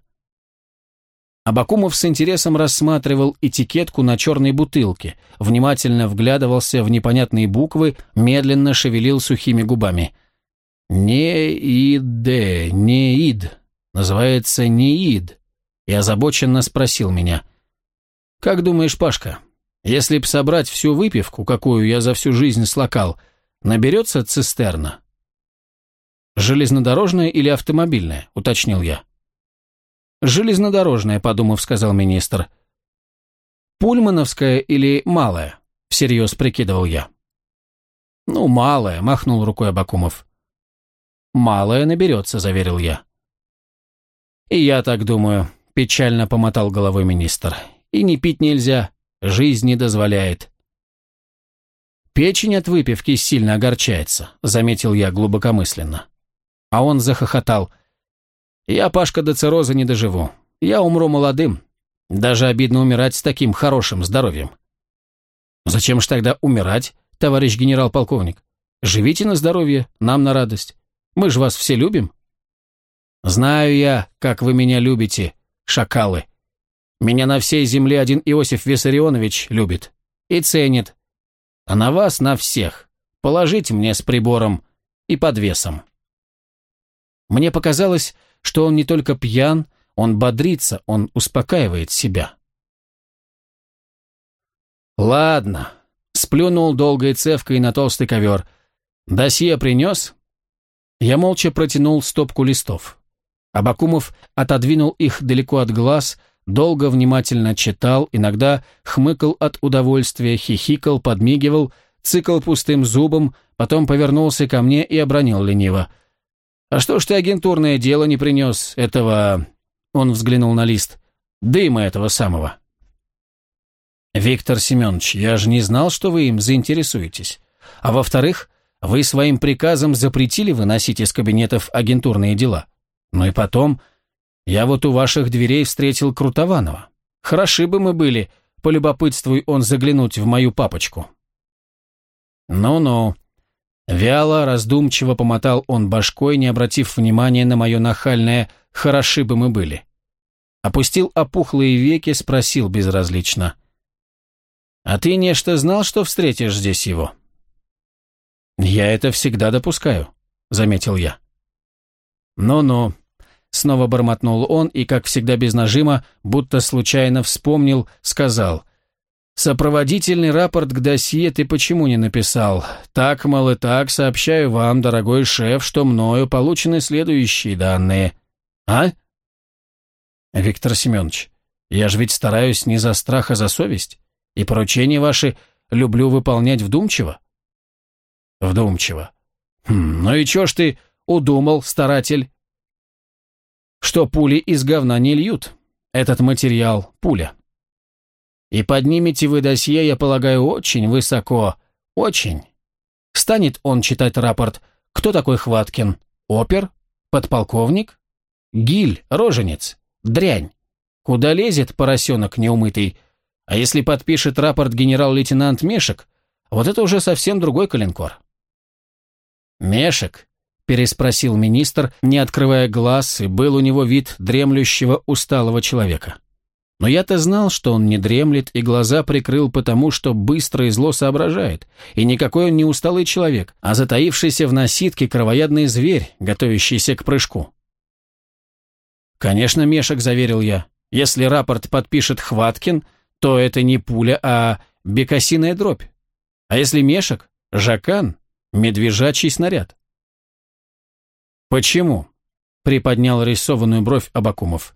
Абакумов с интересом рассматривал этикетку на черной бутылке, внимательно вглядывался в непонятные буквы, медленно шевелил сухими губами. «Не-ид-де, не-ид, называется не-ид», и озабоченно спросил меня. «Как думаешь, Пашка, если б собрать всю выпивку, какую я за всю жизнь слакал, наберется цистерна?» «Железнодорожная или автомобильная?» – уточнил я. «Железнодорожная», – подумав, сказал министр. «Пульмановская или малая?» – всерьез прикидывал я. «Ну, малая», – махнул рукой Абакумов. «Малая наберется», – заверил я. «И я так думаю», – печально помотал головой министр. «И не пить нельзя, жизнь не дозволяет». «Печень от выпивки сильно огорчается», – заметил я глубокомысленно. А он захохотал. «Я, Пашка, до цирроза не доживу. Я умру молодым. Даже обидно умирать с таким хорошим здоровьем». «Зачем ж тогда умирать, товарищ генерал-полковник? Живите на здоровье, нам на радость. Мы же вас все любим». «Знаю я, как вы меня любите, шакалы. Меня на всей земле один Иосиф Виссарионович любит и ценит. А на вас, на всех, положите мне с прибором и подвесом». Мне показалось, что он не только пьян, он бодрится, он успокаивает себя. «Ладно», — сплюнул долгой цевкой на толстый ковер. «Досье принес?» Я молча протянул стопку листов. Абакумов отодвинул их далеко от глаз, долго внимательно читал, иногда хмыкал от удовольствия, хихикал, подмигивал, цикл пустым зубом, потом повернулся ко мне и обронил лениво — «А что ж ты агентурное дело не принес этого...» Он взглянул на лист. «Дыма этого самого». «Виктор Семенович, я же не знал, что вы им заинтересуетесь. А во-вторых, вы своим приказом запретили выносить из кабинетов агентурные дела. Ну и потом, я вот у ваших дверей встретил Крутованова. Хороши бы мы были, полюбопытствуй он заглянуть в мою папочку». «Ну-ну», Вяло, раздумчиво помотал он башкой, не обратив внимания на мое нахальное «хороши бы мы были». Опустил опухлые веки, спросил безразлично. «А ты нечто знал, что встретишь здесь его?» «Я это всегда допускаю», — заметил я. «Ну-ну», — снова бормотнул он и, как всегда без нажима, будто случайно вспомнил, сказал — Сопроводительный рапорт к досье ты почему не написал? Так, мол, и так сообщаю вам, дорогой шеф, что мною получены следующие данные. А? Виктор Семенович, я же ведь стараюсь не за страх, а за совесть, и поручения ваши люблю выполнять вдумчиво. Вдумчиво. Хм, ну и чё ж ты удумал, старатель? Что пули из говна не льют. Этот материал – пуля. И поднимете вы досье, я полагаю, очень высоко. Очень. Станет он читать рапорт «Кто такой Хваткин? Опер? Подполковник? Гиль, роженец? Дрянь? Куда лезет поросенок неумытый? А если подпишет рапорт генерал-лейтенант Мешек, вот это уже совсем другой калинкор». «Мешек?» – переспросил министр, не открывая глаз, и был у него вид дремлющего усталого человека. Но я-то знал, что он не дремлет, и глаза прикрыл потому, что быстро и зло соображает, и никакой он не усталый человек, а затаившийся в носитке кровоядный зверь, готовящийся к прыжку. «Конечно, Мешек», — заверил я. «Если рапорт подпишет Хваткин, то это не пуля, а бекасиная дробь. А если Мешек — Жакан, медвежачий снаряд». «Почему?» — приподнял рисованную бровь Абакумов.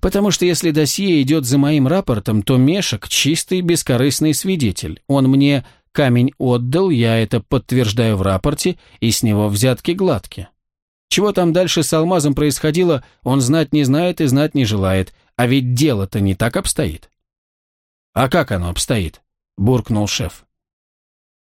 Потому что если досье идет за моим рапортом, то Мешек – чистый бескорыстный свидетель. Он мне камень отдал, я это подтверждаю в рапорте, и с него взятки гладкие. Чего там дальше с алмазом происходило, он знать не знает и знать не желает, а ведь дело-то не так обстоит. «А как оно обстоит?» – буркнул шеф.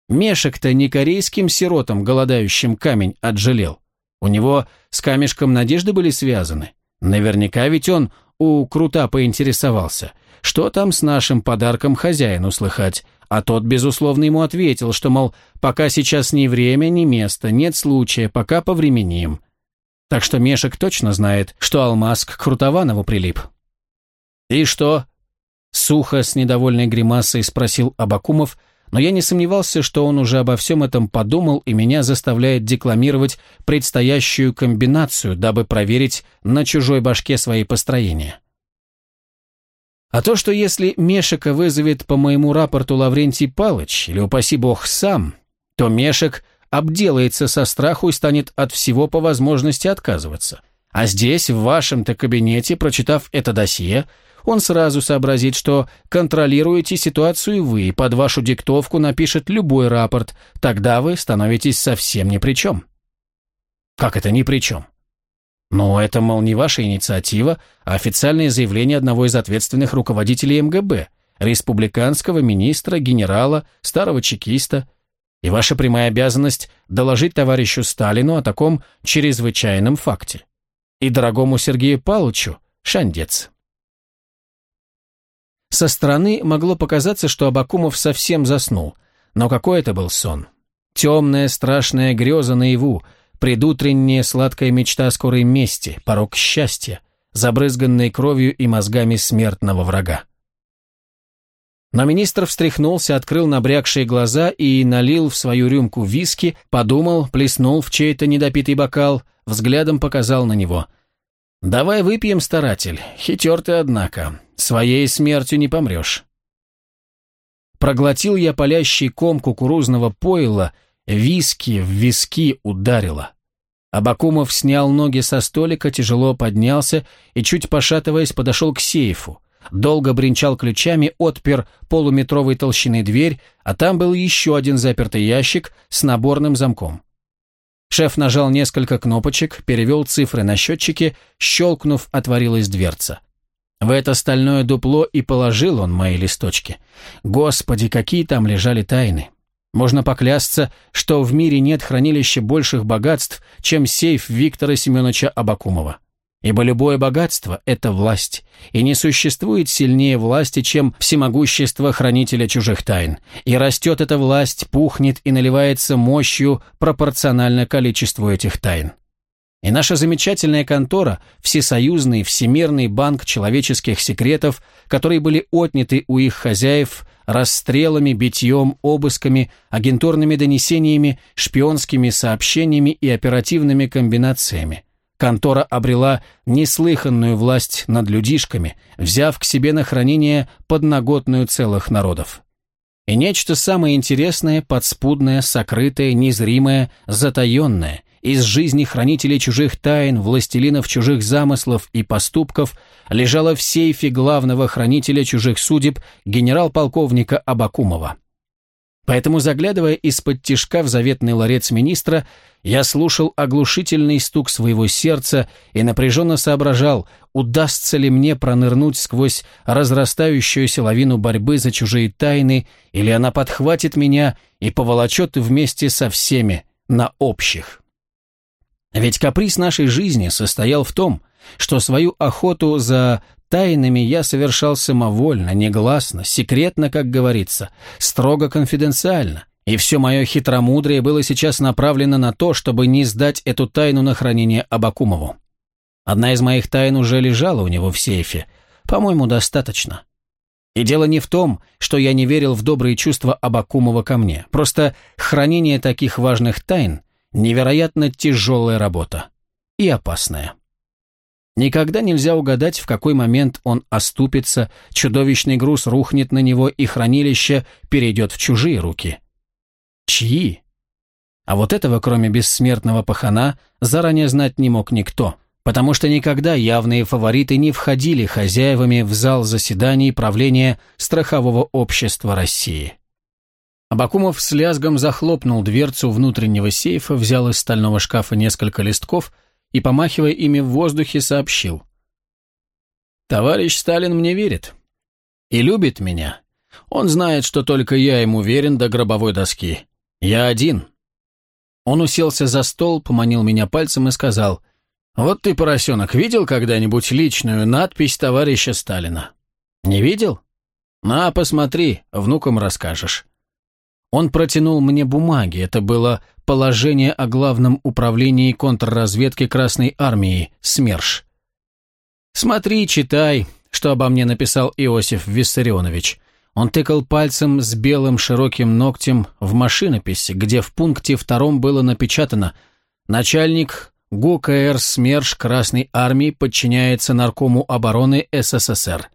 Мешек-то не корейским сиротам, голодающим камень, отжалел. У него с камешком надежды были связаны. Наверняка ведь он у Крута поинтересовался, что там с нашим подарком хозяину слыхать, а тот, безусловно, ему ответил, что, мол, пока сейчас ни время, ни место, нет случая, пока повременим. Так что Мешек точно знает, что алмаз к Крутованову прилип. «И что?» Сухо, с недовольной гримасой спросил Абакумов, но я не сомневался, что он уже обо всем этом подумал и меня заставляет декламировать предстоящую комбинацию, дабы проверить на чужой башке свои построения. А то, что если Мешика вызовет по моему рапорту Лаврентий Палыч, или, упаси бог, сам, то Мешек обделается со страху и станет от всего по возможности отказываться. А здесь, в вашем-то кабинете, прочитав это досье, он сразу сообразит, что контролируете ситуацию вы, под вашу диктовку напишет любой рапорт, тогда вы становитесь совсем ни при чем. Как это ни при чем? Но это, мол, не ваша инициатива, а официальное заявление одного из ответственных руководителей МГБ, республиканского министра, генерала, старого чекиста. И ваша прямая обязанность доложить товарищу Сталину о таком чрезвычайном факте. И дорогому Сергею Павловичу шандец. Со стороны могло показаться, что Абакумов совсем заснул. Но какой это был сон? Темная страшная греза наяву, предутренняя сладкая мечта скорой мести, порог счастья, забрызганной кровью и мозгами смертного врага. Но министр встряхнулся, открыл набрякшие глаза и налил в свою рюмку виски, подумал, плеснул в чей-то недопитый бокал, взглядом показал на него. «Давай выпьем, старатель, хитер ты, однако. Своей смертью не помрешь. Проглотил я палящий ком кукурузного пойла, виски в виски ударило. Абакумов снял ноги со столика, тяжело поднялся и, чуть пошатываясь, подошел к сейфу. Долго бренчал ключами, отпер полуметровой толщины дверь, а там был еще один запертый ящик с наборным замком. Шеф нажал несколько кнопочек, перевел цифры на счетчике, щелкнув, отворилась дверца. В это стальное дупло и положил он мои листочки. Господи, какие там лежали тайны. Можно поклясться, что в мире нет хранилища больших богатств, чем сейф Виктора Семеновича Абакумова. Ибо любое богатство – это власть, и не существует сильнее власти, чем всемогущество хранителя чужих тайн. И растет эта власть, пухнет и наливается мощью пропорционально количеству этих тайн. И наша замечательная контора, Всесоюзный Всемирный банк человеческих секретов, которые были отняты у их хозяев расстрелами, битьем, обысками, агентурными донесениями, шпионскими сообщениями и оперативными комбинациями. Контора обрела неслыханную власть над людишками, взяв к себе на хранение подноготную целых народов. И нечто самое интересное, подспудное, сокрытое, незримое, затаенное – из жизни хранителей чужих тайн, властелинов чужих замыслов и поступков лежала в сейфе главного хранителя чужих судеб генерал-полковника Абакумова. Поэтому, заглядывая из-под тишка в заветный ларец министра, я слушал оглушительный стук своего сердца и напряженно соображал, удастся ли мне пронырнуть сквозь разрастающуюся лавину борьбы за чужие тайны, или она подхватит меня и поволочет вместе со всеми на общих. Ведь каприз нашей жизни состоял в том, что свою охоту за тайнами я совершал самовольно, негласно, секретно, как говорится, строго конфиденциально, и все мое хитромудрие было сейчас направлено на то, чтобы не сдать эту тайну на хранение Абакумову. Одна из моих тайн уже лежала у него в сейфе. По-моему, достаточно. И дело не в том, что я не верил в добрые чувства Абакумова ко мне. Просто хранение таких важных тайн – невероятно тяжелая работа. И опасная. Никогда нельзя угадать, в какой момент он оступится, чудовищный груз рухнет на него, и хранилище перейдет в чужие руки. Чьи? А вот этого, кроме бессмертного пахана, заранее знать не мог никто, потому что никогда явные фавориты не входили хозяевами в зал заседаний правления Страхового общества России. Абакумов с лязгом захлопнул дверцу внутреннего сейфа, взял из стального шкафа несколько листков и, помахивая ими в воздухе, сообщил. «Товарищ Сталин мне верит. И любит меня. Он знает, что только я ему верен до гробовой доски. Я один». Он уселся за стол, поманил меня пальцем и сказал, «Вот ты, поросенок, видел когда-нибудь личную надпись товарища Сталина? Не видел? На, посмотри, внукам расскажешь». Он протянул мне бумаги, это было положение о главном управлении контрразведки Красной Армии, СМЕРШ. «Смотри, читай, что обо мне написал Иосиф Виссарионович». Он тыкал пальцем с белым широким ногтем в машинопись, где в пункте втором было напечатано «Начальник ГУКР СМЕРШ Красной Армии подчиняется Наркому обороны СССР».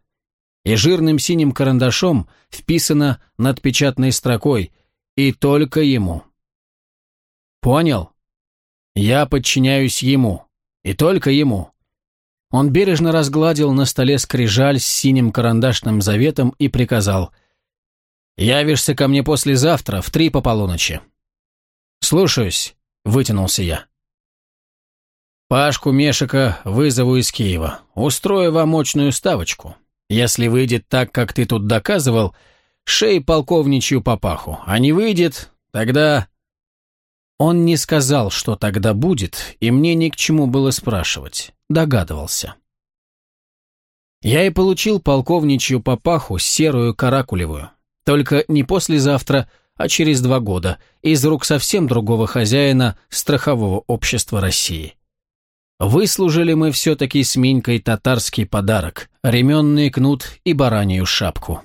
И жирным синим карандашом вписано над печатной строкой – и только ему. Понял? Я подчиняюсь ему. И только ему. Он бережно разгладил на столе скрижаль с синим карандашным заветом и приказал. «Явишься ко мне послезавтра в три по полуночи». «Слушаюсь», — вытянулся я. «Пашку Мешика вызову из Киева. Устрою вам мощную ставочку. Если выйдет так, как ты тут доказывал, — шей полковничью папаху, а не выйдет, тогда...» Он не сказал, что тогда будет, и мне ни к чему было спрашивать, догадывался. Я и получил полковничью папаху, серую каракулевую, только не послезавтра, а через два года, из рук совсем другого хозяина страхового общества России. Выслужили мы все-таки с Минькой татарский подарок, ременный кнут и баранью шапку.